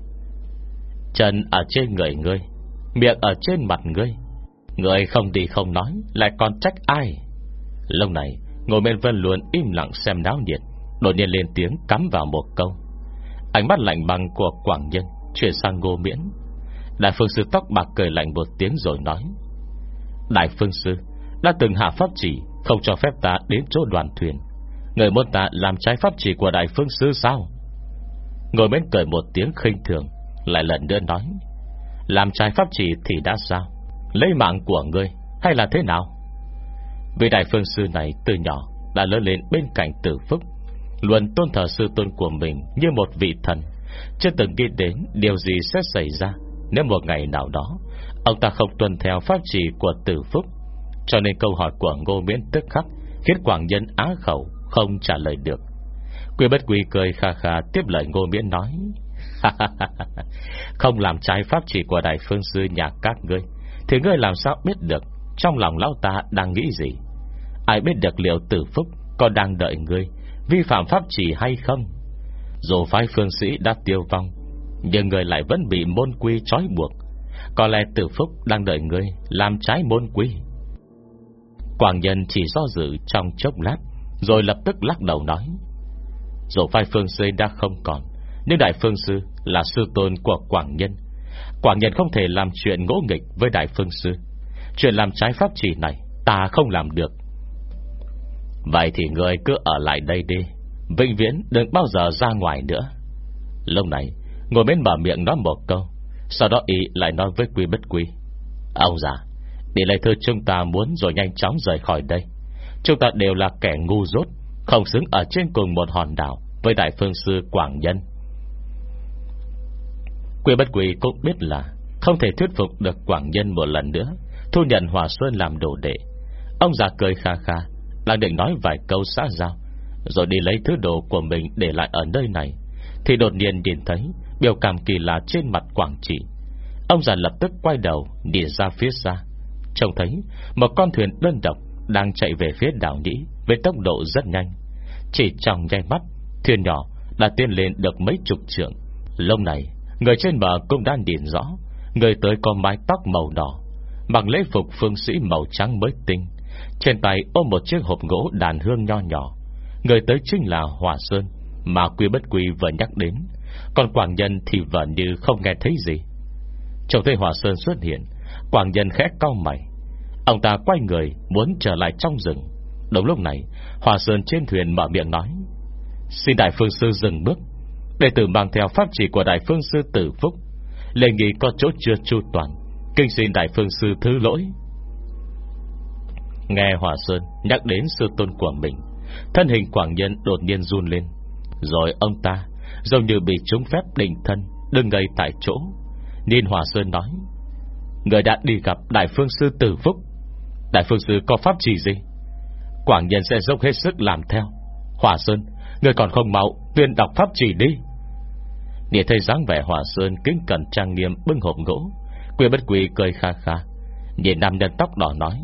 Speaker 1: Chân ở trên người ngươi, Miệng ở trên mặt ngươi. Người không đi không nói, Lại còn trách ai? Lâu này Ngồi bên Vân luôn im lặng xem náo nhiệt. Đột nhiên lên tiếng cắm vào một câu. Ánh mắt lạnh băng của Quảng Nhân Chuyển sang Ngô Miễn. Đại phương sư tóc bạc cười lạnh một tiếng rồi nói, Đại phương sư, Đã từng hạ pháp chỉ, Không cho phép ta đến chỗ đoàn thuyền. Người muốn ta làm trái pháp chỉ của đại phương sư sao? Ngồi bên cười một tiếng khinh thường, Lại lần nữa nói, Làm trái pháp chỉ thì đã sao? Lấy mạng của ngươi, Hay là thế nào? Vì đại phương sư này từ nhỏ Đã lớn lên bên cạnh tử phúc. Luôn tôn thờ sư tôn của mình Như một vị thần. Chưa từng nghĩ đến điều gì sẽ xảy ra Nếu một ngày nào đó, Ông ta không tuân theo pháp trì của tử phúc. Cho nên câu hỏi của Ngô Miễn tức khắc Khiến Quảng Nhân á khẩu, Không trả lời được. Quy bất quy cười kha kha Tiếp lời Ngô Miễn nói Không làm trái pháp chỉ của Đại Phương Sư nhà các ngươi, Thì ngươi làm sao biết được Trong lòng lão ta đang nghĩ gì? Ai biết được liệu tử phúc Còn đang đợi ngươi Vi phạm pháp chỉ hay không? Dù phái phương sĩ đã tiêu vong, Nhưng người lại vẫn bị môn quy trói buộc. Có lẽ tử phúc đang đợi người Làm trái môn quy. Quảng nhân chỉ do dự trong chốc lát, Rồi lập tức lắc đầu nói. Dù phái phương sĩ đã không còn, Nhưng đại phương sư là sư tôn của Quảng nhân. Quảng nhân không thể làm chuyện ngỗ nghịch với đại phương sư. Chuyện làm trái pháp chỉ này, Ta không làm được. Vậy thì người cứ ở lại đây đi. Vĩnh viễn đừng bao giờ ra ngoài nữa. Lúc này, Ngồi bên mở miệng nói một câu, Sau đó ý lại nói với quy bất quy, Ông già, Để lấy thư chúng ta muốn rồi nhanh chóng rời khỏi đây. Chúng ta đều là kẻ ngu dốt, Không xứng ở trên cùng một hòn đảo Với đại phương sư Quảng Nhân. Quy bất quy cũng biết là Không thể thuyết phục được Quảng Nhân một lần nữa, Thu nhận Hòa Xuân làm đồ đệ. Ông già cười kha kha đang định nói vài câu xã giao, Rồi đi lấy thứ đồ của mình để lại ở nơi này, Thì đột nhiên nhìn thấy Biểu cảm kỳ lạ trên mặt Quảng Trị. Ông già lập tức quay đầu Nhìn ra phía xa. Trông thấy một con thuyền đơn độc Đang chạy về phía đảo Nhĩ Với tốc độ rất nhanh. Chỉ trong nhanh mắt, Thuyền nhỏ Đã tiến lên được mấy chục trượng. Lâu này, Người trên bờ cũng đã nhìn rõ, Người tới có mái tóc màu đỏ, Mặc lễ phục phương sĩ màu trắng mới tinh. Trên tay ôm một chiếc hộp gỗ đàn hương nho nhỏ. Người tới chính là Hòa Sơn, Mà Quy Bất Quy vừa nhắc đến. Còn Quảng Nhân thì vẫn như không nghe thấy gì. Trông thấy Hòa Sơn xuất hiện, Quảng Nhân khẽ cau mày. Ông ta quay người, muốn trở lại trong rừng. Đúng lúc này, Hòa Sơn trên thuyền mở miệng nói, Xin Đại Phương Sư dừng bước. Đệ tử mang theo pháp chỉ của Đại Phương Sư Tử Phúc, Lệ nghị có chỗ chưa chu toàn. Kinh xin Đại Phương Sư thứ lỗi. Nghe Hòa Sơn nhắc đến sư tôn của mình, Thân hình Quảng Nhân đột nhiên run lên. Rồi ông ta, Giống như bị trúng phép định thân đừng ngây tại chỗ. Nên Hòa Sơn nói, Người đã đi gặp Đại Phương Sư Tử Phúc. Đại Phương Sư có pháp chỉ gì? Quảng Nhân sẽ dốc hết sức làm theo. Hòa Sơn, Người còn không mau, Tuyên đọc pháp chỉ đi. Nhìn thấy dáng vẻ Hòa Sơn Kính cẩn trang nghiêm, bưng hộp gỗ Quy bất quy cười kha kha. Nhìn nam nhân tóc đỏ nói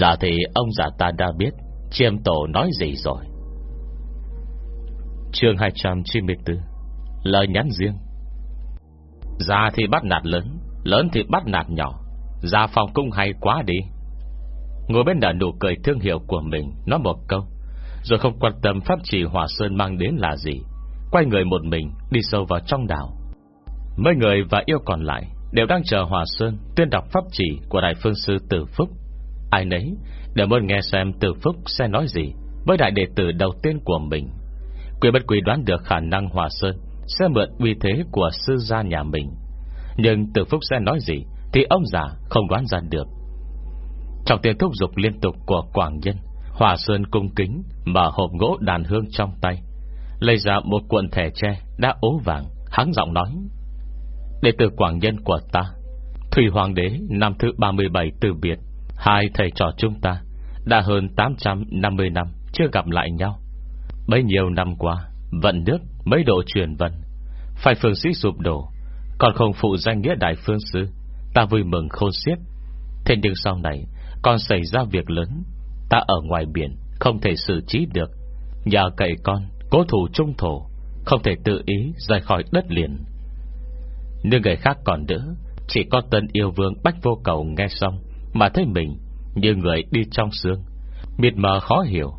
Speaker 1: giả thì ông già ta đã biết Chiêm tổ nói gì rồi. Chương 294 Lời nhắn riêng. Già thì bắt nạt lớn Lớn thì bắt nạt nhỏ. Già phòng cung hay quá đi. Ngồi bên nở nụ cười thương hiệu của mình, Nói một câu, Rồi không quan tâm pháp trì Hòa Sơn mang đến là gì, Quay người một mình Đi sâu vào trong đảo. Mấy người và yêu còn lại Đều đang chờ Hòa Sơn tuyên đọc pháp chỉ Của Đại Phương Sư Tử Phúc. Ai nấy đều muốn nghe xem từ Phúc sẽ nói gì Với đại đệ tử đầu tiên của mình. Quỷ bất quỷ đoán được khả năng Hòa Sơn Sẽ mượn uy thế của sư gia nhà mình. Nhưng từ Phúc sẽ nói gì Thì ông già không đoán ra được. Trong tiếng thúc dục liên tục của Quảng Nhân, Hòa Sơn cung kính Mở hộp gỗ đàn hương trong tay, Lấy ra một cuộn thẻ tre Đã ố vàng hắn giọng nói, Đệ tử Quảng Nhân của ta, Thủy Hoàng đế năm thứ 37 từ biệt Hai thầy trò chúng ta Đã hơn 850 năm Chưa gặp lại nhau. Bấy nhiêu năm qua, Vận nước, mấy độ truyền vận Phải phương sĩ sụp đổ, Còn không phụ danh nghĩa đại phương sư, Ta vui mừng khôn xiết. Thế nhưng sau này con xảy ra việc lớn, Ta ở ngoài biển Không thể xử trí được. Nhờ cậy con, Cố thủ trung thổ, Không thể tự ý rời khỏi đất liền. Nhưng người khác còn đỡ, Chỉ có tân yêu vương Bách Vô Cầu nghe xong mà thấy mình như người đi trong xương. Mịt mờ khó hiểu.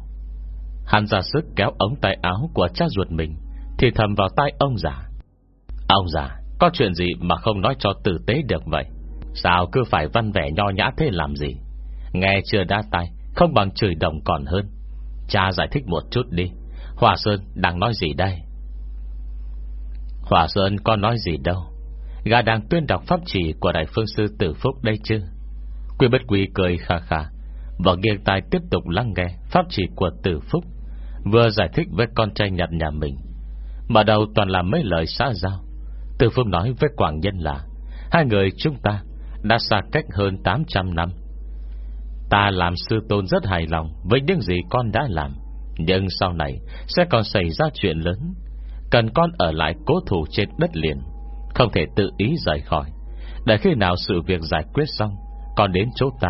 Speaker 1: Hắn ra sức kéo ống tay áo Của cha ruột mình, Thì thầm vào tai ông già. Ông già, Có chuyện gì mà không nói cho tử tế được vậy? Sao cứ phải văn vẻ nho nhã thế làm gì? Nghe chưa đa tay Không bằng chửi đồng còn hơn. Cha giải thích một chút đi. Hòa Sơn đang nói gì đây? Hòa Sơn có nói gì đâu. Gà đang tuyên đọc pháp chỉ Của Đại Phương Sư Tử Phúc đây chứ? Quy bất quy cười khà khà, Và nghiêng tai tiếp tục lắng nghe Pháp chỉ của Tử Phúc, Vừa giải thích với con trai nhặt nhà mình. Mà đầu toàn là mấy lời xã giao. Tử Phúc nói với Quảng Nhân là, Hai người chúng ta Đã xa cách hơn 800 năm. Ta làm sư tôn rất hài lòng Với những gì con đã làm, Nhưng sau này Sẽ còn xảy ra chuyện lớn. Cần con ở lại cố thủ trên đất liền, Không thể tự ý rời khỏi. Để khi nào sự việc giải quyết xong còn đến chỗ ta,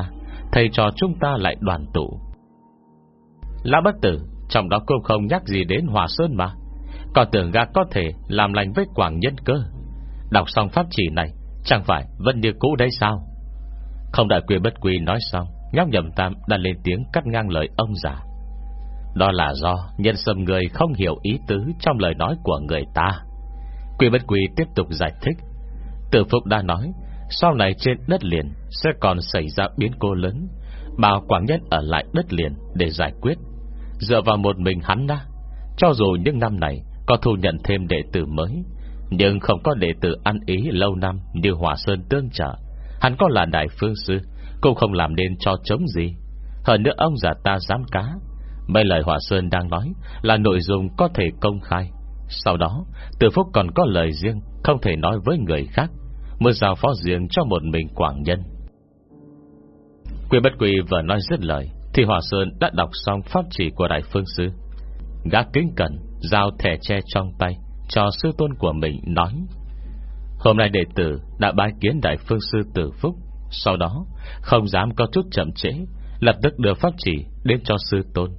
Speaker 1: Thầy trò chúng ta lại đoàn tụ. Lã bất tử, Trong đó cũng không nhắc gì đến Hòa Sơn mà. Còn tưởng gã có thể Làm lành với Quảng Nhân cơ. Đọc xong pháp chỉ này, Chẳng phải vẫn như cũ đấy sao? Không đợi quyền bất quy nói xong, Nhóc nhầm tam đã lên tiếng cắt ngang lời ông già. Đó là do Nhân sâm người không hiểu ý tứ Trong lời nói của người ta. Quyền bất quy tiếp tục giải thích. Tử Phục đã nói, Sau này trên đất liền sẽ còn xảy ra biến cố lớn. Bảo Quảng Nhân ở lại đất liền Để giải quyết. Dựa vào một mình hắn đã, Cho dù những năm này Có thu nhận thêm đệ tử mới, Nhưng không có đệ tử ăn ý lâu năm Như Hòa Sơn tương trợ. Hắn có là đại phương sư, Cũng không làm nên cho chống gì. Hơn nữa ông già ta dám cá. Mấy lời Hòa Sơn đang nói Là nội dung có thể công khai. Sau đó, Từ Phúc còn có lời riêng Không thể nói với người khác. Mới giao phó riêng cho một mình Quảng Nhân. Quy bất quy vừa nói dứt lời, Thì Hòa Sơn đã đọc xong pháp chỉ của Đại Phương Sư. Gã kính cẩn, Giao thẻ tre trong tay, Cho sư tôn của mình nói. Hôm nay đệ tử đã bái kiến Đại Phương Sư Tử Phúc. Sau đó, Không dám có chút chậm trễ, Lập tức đưa pháp chỉ đến cho sư tôn,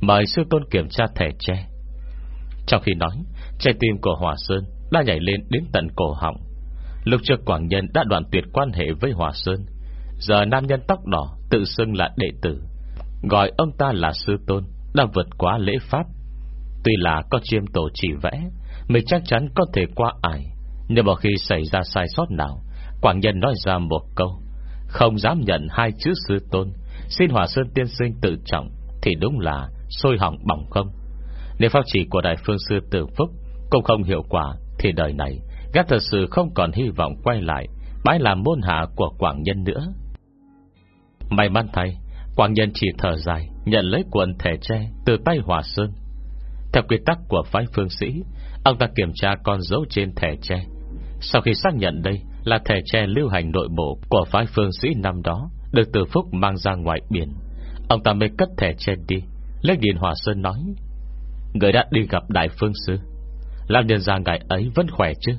Speaker 1: Mời sư tôn kiểm tra thẻ tre. Trong khi nói, Trái tim của Hòa Sơn đã nhảy lên đến tận cổ họng. Lúc trước Quảng Nhân đã đoạn tuyệt quan hệ với Hòa Sơn Giờ nam nhân tóc đỏ Tự xưng là đệ tử. Gọi ông ta là sư tôn, Đã vượt quá lễ pháp. Tuy là có chiêm tổ chỉ vẽ, Mình chắc chắn có thể qua ải. Nhưng mà khi xảy ra sai sót nào, Quảng Nhân nói ra một câu, Không dám nhận hai chữ sư tôn, Xin Hòa Sơn tiên sinh tự trọng, Thì đúng là sôi hỏng bỏng không? Nếu pháp chỉ của Đại Phương Sư Tử Phúc Cũng không hiệu quả, Thì đời này, Gác thật sự không còn hy vọng quay lại Bái làm môn hạ của Quảng Nhân nữa. May mắn thay Quảng Nhân chỉ thở dài, Nhận lấy quần thẻ tre từ tay Hòa Sơn. Theo quy tắc của phái phương sĩ, Ông ta kiểm tra con dấu trên thẻ tre. Sau khi xác nhận đây Là thẻ tre lưu hành nội bộ Của phái phương sĩ năm đó, Được từ phúc mang ra ngoài biển, Ông ta mới cất thẻ tre đi. Lấy điện Hòa Sơn nói, Người đã đi gặp Đại Phương Sư. Làm nhân ra ngài ấy vẫn khỏe chứ?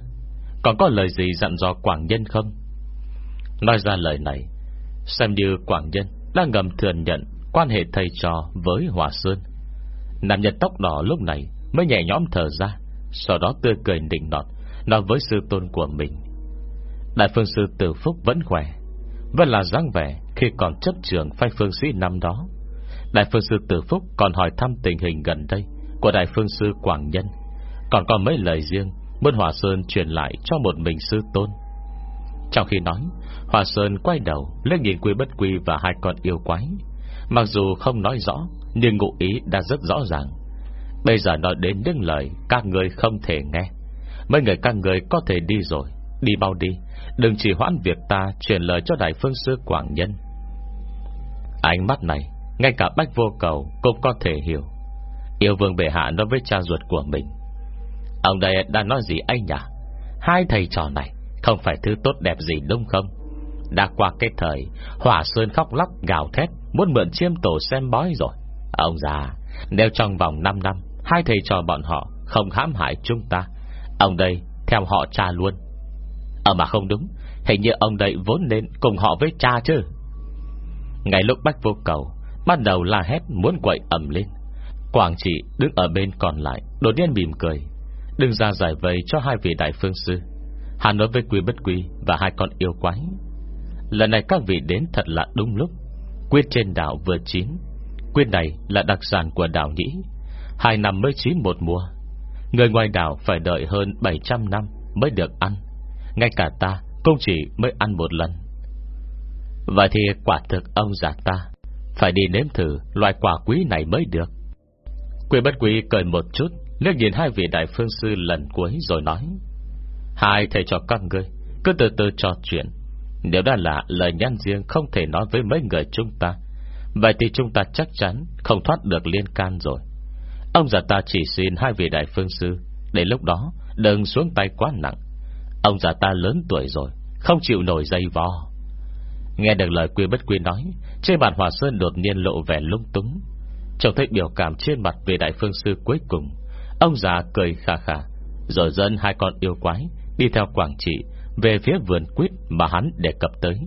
Speaker 1: Còn có lời gì dặn dò Quảng Nhân không? Nói ra lời này Xem như Quảng Nhân Đã ngầm thừa nhận quan hệ thầy trò với Hòa Sơn. Nam nhân tóc đỏ lúc này Mới nhẹ nhõm thở ra, Sau đó tươi cười nịnh nọt, Nói với sư tôn của mình. Đại phương sư Tử Phúc vẫn khỏe, Vẫn là dáng vẻ Khi còn chấp trường phái phương sĩ năm đó. Đại phương sư Tử Phúc còn hỏi thăm tình hình gần đây Của đại phương sư Quảng Nhân. Còn có mấy lời riêng Muốn Hòa Sơn truyền lại cho một mình sư tôn. Trong khi nói Hòa Sơn quay đầu lên nhìn quy bất quy và hai con yêu quái. Mặc dù không nói rõ, Nhưng ngụ ý đã rất rõ ràng. Bây giờ nói đến những lời Các người không thể nghe. Mấy người các người có thể đi rồi, Đi bao đi. Đừng chỉ hoãn việc ta truyền lời cho đại phương sư Quảng Nhân. Ánh mắt này, Ngay cả bách vô cầu cũng có thể hiểu. Yêu vương bệ hạ nói với cha ruột của mình. Ông đây đã nói gì anh nhỉ? Hai thầy trò này, Không phải thứ tốt đẹp gì đúng không? Đã qua cái thời, Hỏa Sơn khóc lóc gào thét, Muốn mượn chiêm tổ xem bói rồi. Ông già, Nếu trong vòng 5 năm, Hai thầy trò bọn họ không hãm hại chúng ta, Ông đây theo họ cha luôn. Ờ mà không đúng, Hình như ông đây vốn nên cùng họ với cha chứ. Ngày lúc bách vô cầu Bắt đầu la hét muốn quậy ẩm lên, Quảng trị đứng ở bên còn lại, Đột nhiên mỉm cười Đừng ra giải vây cho hai vị đại phương sư. Hắn nói với quý bất quý Và hai con yêu quái Lần này các vị đến thật là đúng lúc. Quyết trên đảo vừa chín. Quyết này là đặc sản của đảo nhĩ. Hai năm mới chín một mùa. Người ngoài đảo phải đợi hơn 700 năm Mới được ăn. Ngay cả ta cũng chỉ mới ăn một lần. Vậy thì quả thực ông già ta Phải đi nếm thử Loại quả quý này mới được. Quỷ bất quý cười một chút, liếc nhìn hai vị đại phương sư lần cuối rồi nói, Hai thầy cho các ngươi, Cứ từ từ trò chuyện nếu đã là lời nhắn riêng, không thể nói với mấy người chúng ta. Vậy thì chúng ta chắc chắn Không thoát được liên can rồi. Ông già ta chỉ xin hai vị đại phương sư, Để lúc đó đừng xuống tay quá nặng. Ông già ta lớn tuổi rồi, Không chịu nổi dây vò. Nghe được lời quy bất quy nói, Trên bàn Hòa Sơn đột nhiên lộ vẻ lung túng. Trông thấy biểu cảm trên mặt Vị đại phương sư cuối cùng, Ông già cười khà khà, Rồi dẫn hai con yêu quái Đi theo quảng trị về phía vườn quyết mà hắn đề cập tới.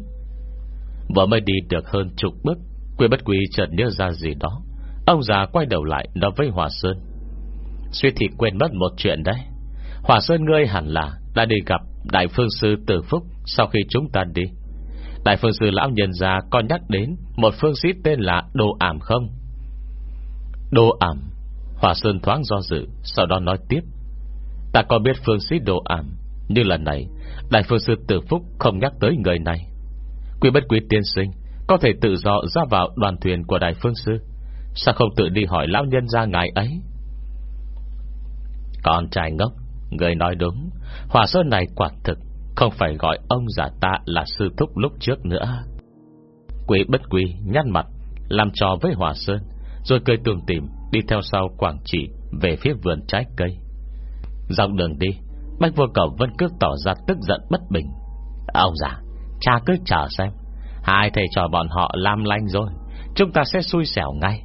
Speaker 1: Vừa mới đi được hơn chục bước Quy bất quy chợt nhớ ra gì đó. Ông già quay đầu lại nói với Hòa Sơn. Suy thì quên mất một chuyện đấy. Hòa Sơn ngươi hẳn là Đã đi gặp Đại Phương Sư Tử Phúc Sau khi chúng ta đi. Đại Phương Sư Lão Nhân gia còn nhắc đến Một phương sĩ tên là Đô Ảm không? Đô Ảm, Hòa Sơn thoáng do dự, Sau đó nói tiếp. Ta có biết phương sĩ Đô Ảm, Nhưng lần này Đại phương sư tử phúc không nhắc tới người này. Quy bất quý tiên sinh, Có thể tự do ra vào đoàn thuyền của đại phương sư. Sao không tự đi hỏi lão nhân ra ngài ấy? Con trai ngốc, Người nói đúng. Hòa sơn này quả thực Không phải gọi ông giả ta là sư thúc lúc trước nữa. Quý bất quý nhăn mặt, Làm trò với Hòa Sơn Rồi cười tường tìm Đi theo sau Quảng Trị Về phía vườn trái cây. Dọc đường đi Bách vô cầu vẫn cứ tỏ ra tức giận bất bình. Ông già, Cha cứ chờ xem. Hai thầy trò bọn họ lam lanh rồi, Chúng ta sẽ xui xẻo ngay.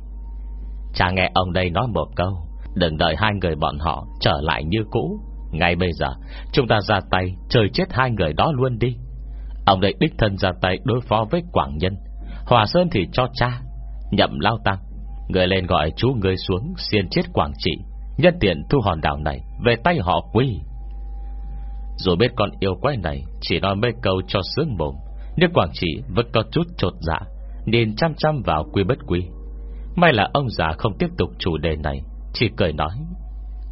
Speaker 1: Cha nghe ông đây nói một câu, Đừng đợi hai người bọn họ trở lại như cũ. Ngay bây giờ, Chúng ta ra tay trời chết hai người đó luôn đi. Ông đây đích thân ra tay đối phó với Quảng Nhân. Hòa Sơn thì cho cha, Nhậm lao tăng. Người lên gọi chú người xuống, Xiên chết Quảng Trị. Nhân tiện thu hòn đảo này, Về tay họ quy. Dù biết con yêu quái này Chỉ nói mấy câu cho sướng mồm, Nhưng Quảng Trị vẫn có chút trột dạ nên chăm chăm vào quy bất quy. May là ông già không tiếp tục chủ đề này, Chỉ cười nói,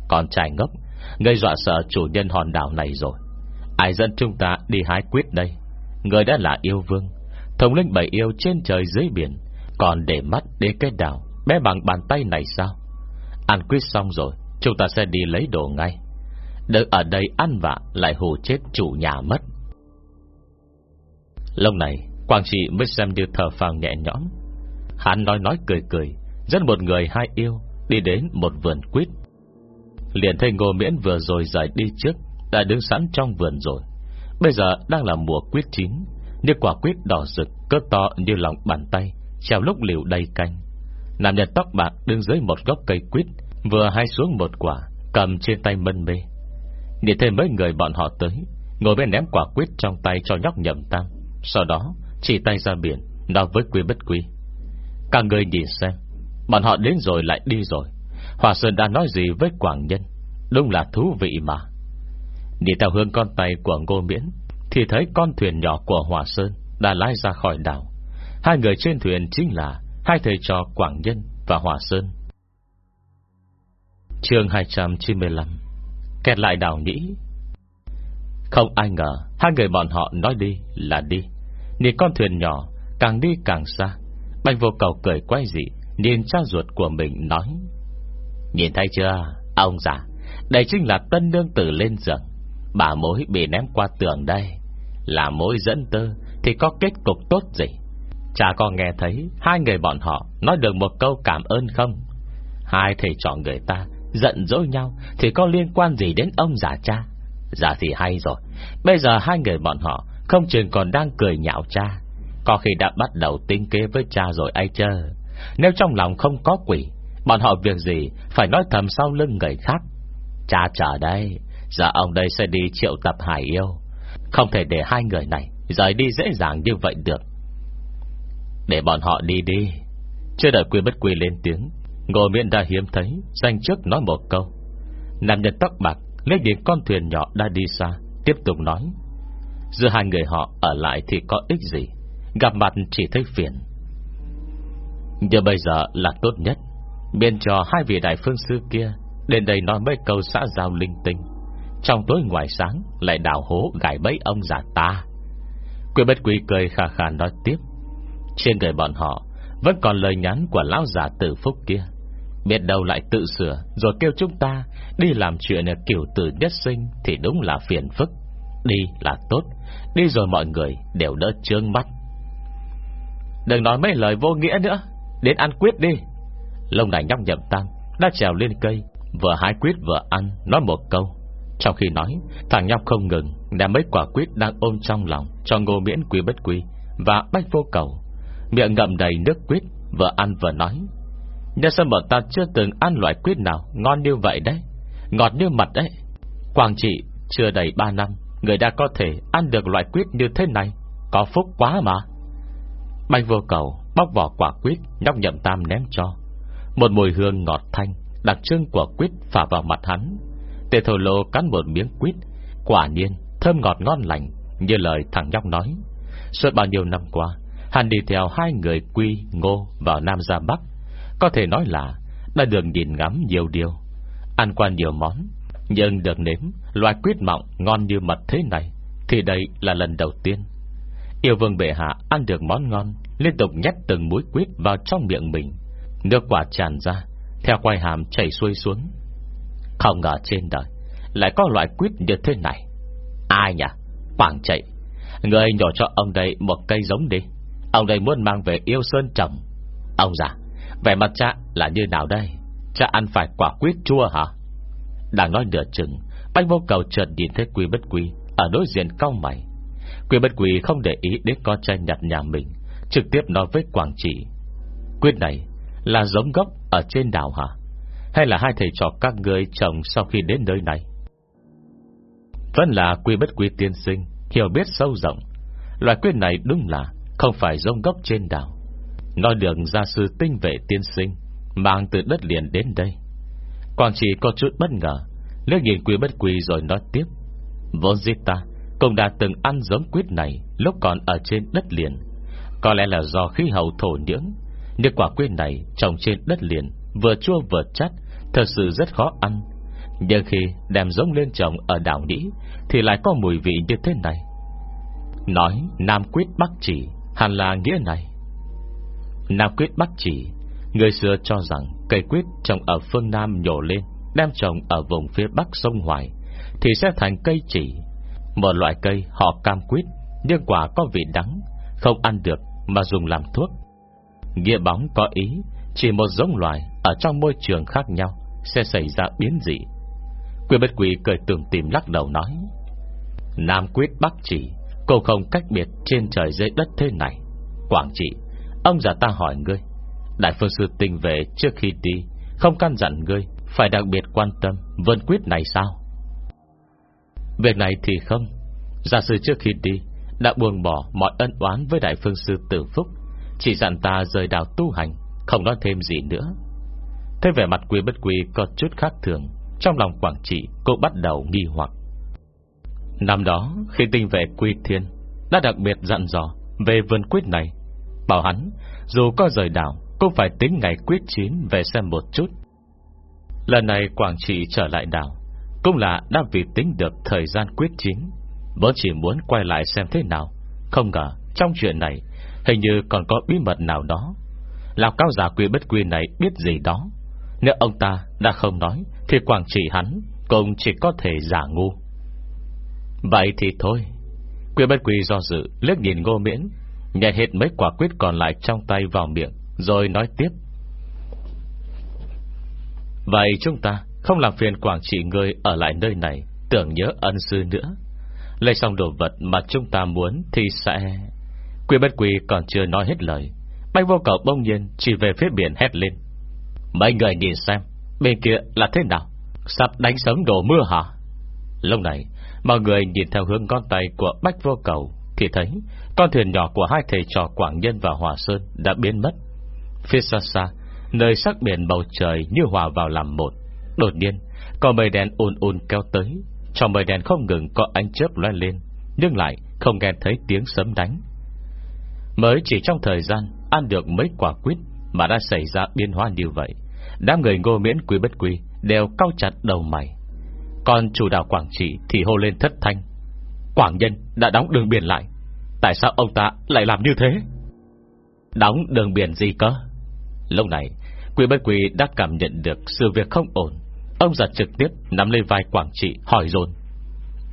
Speaker 1: Con trai ngốc, Gây dọa sợ chủ nhân hòn đảo này rồi. Ai dẫn chúng ta đi hái quyết đây? Người đã là yêu vương, Thống linh bảy yêu trên trời dưới biển, Còn để mắt đến cái đảo, Bé bằng bàn tay này sao? Ăn quyết xong rồi, Chúng ta sẽ đi lấy đồ ngay. Đợi ở đây ăn vạ, Lại hù chết chủ nhà mất. Lúc này, Quang trị mới xem như thở phào nhẹ nhõm. Hắn nói nói cười cười, Dẫn một người hai yêu Đi đến một vườn quýt. Liền thấy ngô miễn vừa rồi rời đi trước, Đã đứng sẵn trong vườn rồi. Bây giờ đang là mùa quýt chín Như quả quýt đỏ rực, Cỡ to như lòng bàn tay, Treo lúc liều đầy canh Nam nhân tóc bạc đứng dưới một gốc cây quýt, Vừa hai xuống một quả, Cầm trên tay mân mê. Nhìn thêm mấy người bọn họ tới, Ngồi bên ném quả quyết trong tay cho nhóc nhậm tam Sau đó, chỉ tay ra biển, Nói với quy bất quy. Các người nhìn xem, Bọn họ đến rồi lại đi rồi. Hòa Sơn đã nói gì với Quảng Nhân? Đúng là thú vị mà. Đi theo hướng con tay của Ngô Miễn, Thì thấy con thuyền nhỏ của Hòa Sơn Đã lái ra khỏi đảo. Hai người trên thuyền chính là Hai thầy trò Quảng Nhân và Hòa Sơn. Chương 295 Kẹt lại đào nhĩ Không ai ngờ, Hai người bọn họ nói đi là đi. Nhìn con thuyền nhỏ, Càng đi càng xa. Bạch vô cầu cười quay dị, Nhìn cha ruột của mình nói. Nhìn thấy chưa, Ông già? Đây chính là tân nương tử lên giường. Bà mối bị ném qua tường đây. Là mối dẫn tơ, Thì có kết cục tốt gì? Cha có nghe thấy Hai người bọn họ Nói được một câu cảm ơn không? Hai thầy chọn người ta Giận dỗi nhau, Thì có liên quan gì đến ông già cha? Giả thì hay rồi. Bây giờ hai người bọn họ Không chừng còn đang cười nhạo cha. Có khi đã bắt đầu tính kế với cha rồi ai chơ Nếu trong lòng không có quỷ, Bọn họ việc gì Phải nói thầm sau lưng người khác? Cha chờ đây, Giờ ông đây sẽ đi triệu tập hải yêu. Không thể để hai người này Rời đi dễ dàng như vậy được. Để bọn họ đi đi. Chưa đợi quy bất quy lên tiếng Ngô miễn đã hiếm thấy Danh trước nói một câu. Nam nhân tóc bạc lấy điện con thuyền nhỏ đã đi xa, Tiếp tục nói. Giữa hai người họ ở lại thì có ích gì? Gặp mặt chỉ thấy phiền. Giờ bây giờ là tốt nhất. Biên cho hai vị đại phương sư kia Đến đây nói mấy câu xã giao linh tinh. Trong tối ngoài sáng Lại đào hố gài bẫy ông già ta. Quyên bất quý cười khà khà nói tiếp. Trên người bọn họ Vẫn còn lời nhắn của lão già tử phúc kia. Biết đâu lại tự sửa, Rồi kêu chúng ta Đi làm chuyện kiểu tử nhất sinh Thì đúng là phiền phức. Đi là tốt, Đi rồi mọi người đều đỡ trương mắt. Đừng nói mấy lời vô nghĩa nữa, Đến ăn quyết đi. Lông này nhóc nhậm tăng Đã trèo lên cây, Vừa hái quyết vừa ăn, Nói một câu. Trong khi nói, Thằng nhóc không ngừng Đem mấy quả quyết đang ôm trong lòng Cho ngô miễn quý bất quý Và bách vô cầu. Miệng ngậm đầy nước quyết, Vừa ăn vừa nói. Nhà sao mà ta chưa từng ăn loại quyết nào Ngon như vậy đấy, Ngọt như mặt đấy. Quảng trị, chưa đầy 3 năm, Người đã có thể ăn được loại quyết như thế này, Có phúc quá mà. Bạch vô cầu bóc vỏ quả quyết Nhóc nhậm tam ném cho. Một mùi hương ngọt thanh, Đặc trưng của quýt phả vào mặt hắn. Tề thổ lô cắn một miếng quýt, Quả nhiên thơm ngọt ngon lành, Như lời thằng nhóc nói. Suốt bao nhiêu năm qua, Hắn đi theo hai người quy, ngô vào Nam ra Bắc có thể nói là Đã được nhìn ngắm nhiều điều. Ăn qua nhiều món, Nhưng được nếm loại quýt mọng ngon như mật thế này Thì đây là lần đầu tiên. Yêu vương bệ hạ ăn được món ngon, Liên tục nhét từng muối quýt vào trong miệng mình. Nước quả tràn ra, Theo quay hàm chảy xuôi xuống. Không ngờ trên đời Lại có loại quýt như thế này. Ai nhỉ? Quảng chạy. Người nhỏ cho ông đây một cây giống đi. Ông đây muốn mang về yêu sơn trồng Ông già Vẻ mặt cha là như nào đây? Cha ăn phải quả quyết chua hả? Đang nói nửa chừng, Bách vô cầu chợt nhìn thấy quy bất quy Ở đối diện cao mày. Quy bất quy không để ý đến con trai nhặt nhà mình, Trực tiếp nói với Quảng Trị Quyết này là giống gốc Ở trên đảo hả? Hay là hai thầy trò các người chồng Sau khi đến nơi này? Vẫn là quy bất quy tiên sinh, Hiểu biết sâu rộng. Loại quyết này đúng là không phải giống gốc trên đảo. Nói được gia sư tinh vệ tiên sinh, Mang từ đất liền đến đây. Quảng chỉ có chút bất ngờ Lước nhìn quý bất quý rồi nói tiếp. Vốn giết ta, Cũng đã từng ăn giống quyết này, Lúc còn ở trên đất liền. Có lẽ là do khí hậu thổ nhưỡng, Nhưng quả quyết này trồng trên đất liền, Vừa chua vừa chát, Thật sự rất khó ăn. Nhưng khi đem giống lên trồng ở đảo Nĩ Thì lại có mùi vị như thế này. Nói, Nam quyết Bắc chỉ Hẳn là nghĩa này. Nam quyết Bắc chỉ. Người xưa cho rằng cây quyết trồng ở phương Nam nhổ lên, Đem trồng ở vùng phía Bắc sông Hoài, Thì sẽ thành cây chỉ. Một loại cây họ cam quyết, Nhưng quả có vị đắng, Không ăn được mà dùng làm thuốc. Nghĩa bóng có ý, Chỉ một giống loài Ở trong môi trường khác nhau Sẽ xảy ra biến dị. Quy bất quỷ cười tưởng tìm lắc đầu nói, Nam quyết Bắc chỉ, Cô không cách biệt trên trời dưới đất thế này. Quảng trị Ông già ta hỏi ngươi, Đại phương sư tình về trước khi đi, Không căn dặn ngươi, Phải đặc biệt quan tâm Vân quyết này sao? Việc này thì không. Giả sử trước khi đi, Đã buông bỏ mọi ân oán với đại phương sư tử phúc, Chỉ dặn ta rời đào tu hành, Không nói thêm gì nữa. Thế vẻ mặt quý bất quý có chút khác thường, Trong lòng Quảng Trị cũng bắt đầu nghi hoặc. Năm đó, khi tinh về quy thiên, Đã đặc biệt dặn dò Về vườn quyết này Bảo hắn, dù có rời đảo, Cũng phải tính ngày quyết chiến về xem một chút. Lần này Quảng Trị trở lại đảo, Cũng là đã vì tính được thời gian quyết chiến. Vốn chỉ muốn quay lại xem thế nào. Không ngờ, trong chuyện này, Hình như còn có bí mật nào đó. Lão cao giả quy bất quy này biết gì đó. Nếu ông ta đã không nói, Thì Quảng Trị hắn Cũng chỉ có thể giả ngu. Vậy thì thôi. Quy bất quy do dự, liếc nhìn ngô miễn Nhẹ hết mấy quả quyết còn lại trong tay vào miệng, Rồi nói tiếp. Vậy chúng ta Không làm phiền quảng trị người Ở lại nơi này, Tưởng nhớ ân sư nữa. Lấy xong đồ vật mà chúng ta muốn Thì sẽ Quy bất quy còn chưa nói hết lời, bách vô cầu bông nhiên chỉ về phía biển hét lên. Mấy người nhìn xem, Bên kia là thế nào? Sắp đánh sớm đổ mưa hả? Lúc này, Mọi người nhìn theo hướng con tay của Bách vô cầu. Thì thấy, Con thuyền nhỏ của hai thầy trò Quảng Nhân và Hòa Sơn Đã biến mất. Phía xa xa, Nơi sắc biển bầu trời như hòa vào làm một, Đột nhiên, Có mây đen ùn ùn kéo tới. Trong mây đen không ngừng có ánh chớp loe lên, Nhưng lại không nghe thấy tiếng sấm đánh. Mới chỉ trong thời gian Ăn được mấy quả quýt Mà đã xảy ra biến hóa như vậy, Đám người ngô miễn quý bất quý Đều cao chặt đầu mày. Còn chủ đạo Quảng Trị thì hô lên thất thanh, Quảng Nhân đã đóng đường biển lại Tại sao ông ta lại làm như thế? Đóng đường biển gì cơ? Lúc này Quỷ bất quỷ đã cảm nhận được sự việc không ổn. Ông giật trực tiếp nắm lên vai Quảng Trị, hỏi dồn.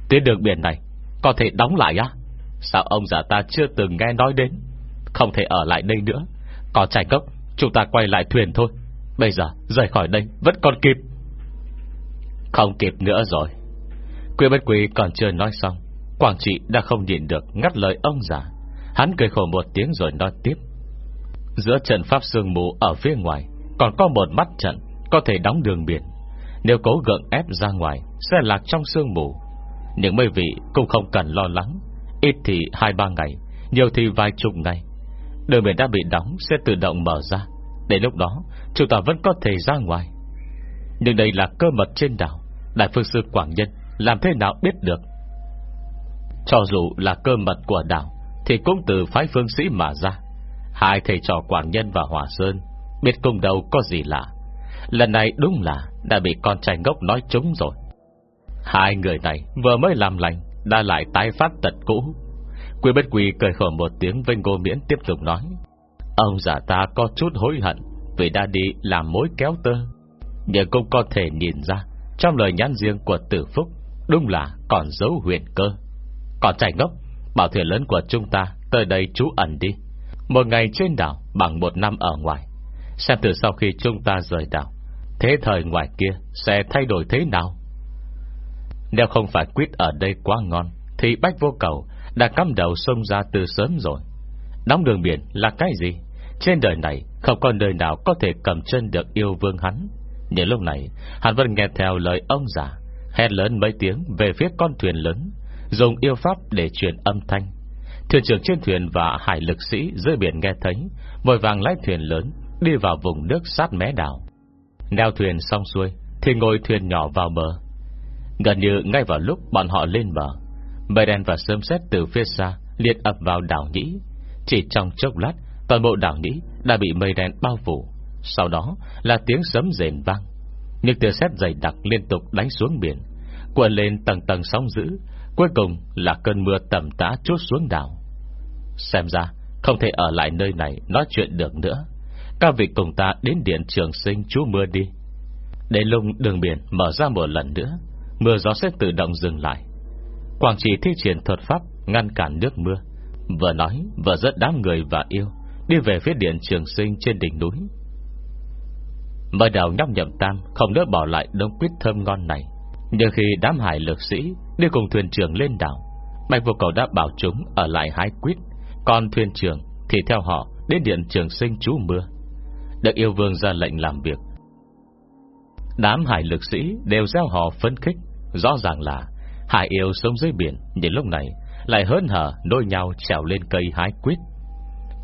Speaker 1: Tuyến đường biển này Có thể đóng lại á? Sao ông già ta chưa từng nghe nói đến? Không thể ở lại đây nữa. Có chảy cốc, Chúng ta quay lại thuyền thôi. Bây giờ, rời khỏi đây, vẫn còn kịp. Không kịp nữa rồi. Quỷ bất quỷ còn chưa nói xong. Quảng trị đã không nhìn được Ngắt lời ông già. Hắn cười khổ một tiếng rồi nói tiếp. Giữa trận pháp sương mù ở phía ngoài, Còn có một mắt trận, Có thể đóng đường biển. Nếu cố gượng ép ra ngoài, Sẽ lạc trong sương mù. Những mấy vị cũng không cần lo lắng. Ít thì hai ba ngày, Nhiều thì vài chục ngày. Đường biển đã bị đóng sẽ tự động mở ra. Đến lúc đó, chúng ta vẫn có thể ra ngoài. Nhưng đây là cơ mật trên đảo. Đại phương sư Quảng Nhân Làm thế nào biết được? Cho dù là cơ mật của đảo, Thì cũng từ phái phương sĩ mà ra. Hai thầy trò Quảng Nhân và Hòa Sơn Biết cùng đầu có gì lạ. Lần này đúng là Đã bị con trai ngốc nói trúng rồi. Hai người này vừa mới làm lành, Đã lại tái phát tật cũ. Quy bất quỳ cười khổ một tiếng Vinh ngô miễn tiếp tục nói, Ông già ta có chút hối hận Vì đã đi làm mối kéo tơ, Nhưng cũng có thể nhìn ra Trong lời nhắn riêng của tử phúc Đúng là còn dấu huyền cơ. Còn trẻ ngốc Bảo thuyền lớn của chúng ta Tới đây trú ẩn đi. Một ngày trên đảo, bằng một năm ở ngoài. Xem từ sau khi chúng ta rời đảo, Thế thời ngoài kia Sẽ thay đổi thế nào? Nếu không phải quyết ở đây quá ngon, Thì Bách Vô Cầu Đã cắm đầu sông ra từ sớm rồi. Đóng đường biển là cái gì? Trên đời này, không có nơi nào Có thể cầm chân được yêu vương hắn. Nhưng lúc này, hắn vẫn nghe theo lời ông già, Hét lớn mấy tiếng Về phía con thuyền lớn. Dùng yêu pháp để truyền âm thanh. Thuyền trưởng trên thuyền và hải lực sĩ dưới biển nghe thấy, Vội vàng lái thuyền lớn, Đi vào vùng nước sát mé đảo. Neo thuyền xong xuôi, Thì ngồi thuyền nhỏ vào bờ. Gần như ngay vào lúc bọn họ lên bờ Mây đen và sớm xét từ phía xa Liệt ập vào đảo nhĩ. Chỉ trong chốc lát, Toàn bộ đảo nhĩ đã bị mây đen bao phủ. Sau đó là tiếng sấm rền vang. Những tia sét dày đặc liên tục đánh xuống biển, Cuộn lên tầng tầng sóng dữ Cuối cùng là cơn mưa tầm tã chút xuống đảo. Xem ra, Không thể ở lại nơi này nói chuyện được nữa. Các vị cùng ta đến điện trường sinh chú mưa đi. Để lung đường biển mở ra một lần nữa, Mưa gió sẽ tự động dừng lại. Quảng trì thi triển thuật pháp Ngăn cản nước mưa. Vừa nói, vừa rất đám người và yêu Đi về phía điện trường sinh trên đỉnh núi. Mở đầu nhóc nhậm tam Không đỡ bỏ lại đông quýt thơm ngon này. Nhưng khi đám hải lực sĩ Đi cùng thuyền trưởng lên đảo. Bạch vô cầu đã bảo chúng ở lại hái quýt. Còn thuyền trưởng thì theo họ Đến điện trường sinh chú mưa. Được yêu vương ra lệnh làm việc. Đám hải lực sĩ đều gieo họ phấn khích. Rõ ràng là Hải yêu sống dưới biển, Nhưng lúc này lại hớn hở nôi nhau trèo lên cây hái quýt.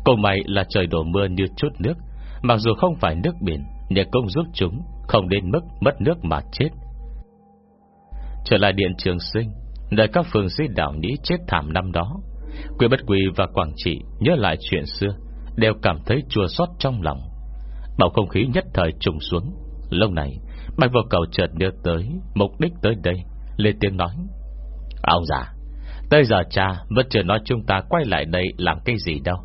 Speaker 1: Cùng mày là trời đổ mưa như chút nước. Mặc dù không phải nước biển, Nhưng cũng giúp chúng Không đến mức mất nước mà chết. Trở lại điện trường sinh, Nơi các phương sĩ đảo Nhĩ chết thảm năm đó Quỷ bất quỳ và Quảng Trị Nhớ lại chuyện xưa, Đều cảm thấy chua xót trong lòng. Bầu không khí nhất thời trùng xuống. Lâu này, Bạch vô cầu chợt nhớ tới Mục đích tới đây, Lên tiếng nói, Ông già, Tới giờ cha vẫn chưa nói chúng ta quay lại đây Làm cái gì đâu.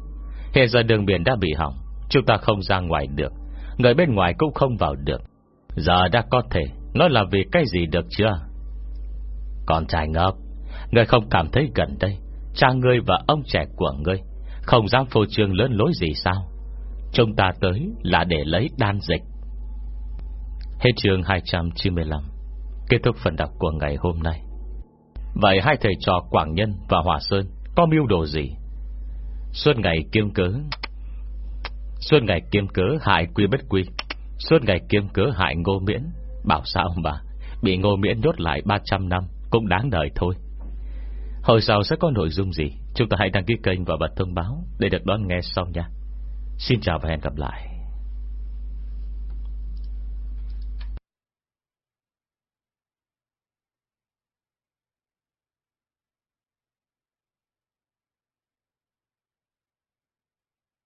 Speaker 1: Hiện giờ đường biển đã bị hỏng, Chúng ta không ra ngoài được, Người bên ngoài cũng không vào được. Giờ đã có thể, Nói là vì cái gì được chưa? Con trai ngốc. Người không cảm thấy gần đây, Cha ngươi và ông trẻ của ngươi, Không dám phô trương lớn lối gì sao? Chúng ta tới là để lấy đan dịch. Hết chương 295 Kết thúc phần đọc của ngày hôm nay. Vậy hai thầy trò Quảng Nhân và Hòa Sơn Có mưu đồ gì? Suốt ngày kiêm cớ, Suốt ngày kiêm cớ hại quy bất quy, Suốt ngày kiêm cớ hại ngô miễn. Bảo sao ông bà, Bị ngô miễn nhốt lại 300 năm cũng đáng đợi thôi. Hồi sau sẽ có nội dung gì? Chúng ta hãy đăng ký kênh và bật thông báo Để được đón nghe sau nha. Xin chào và hẹn gặp lại.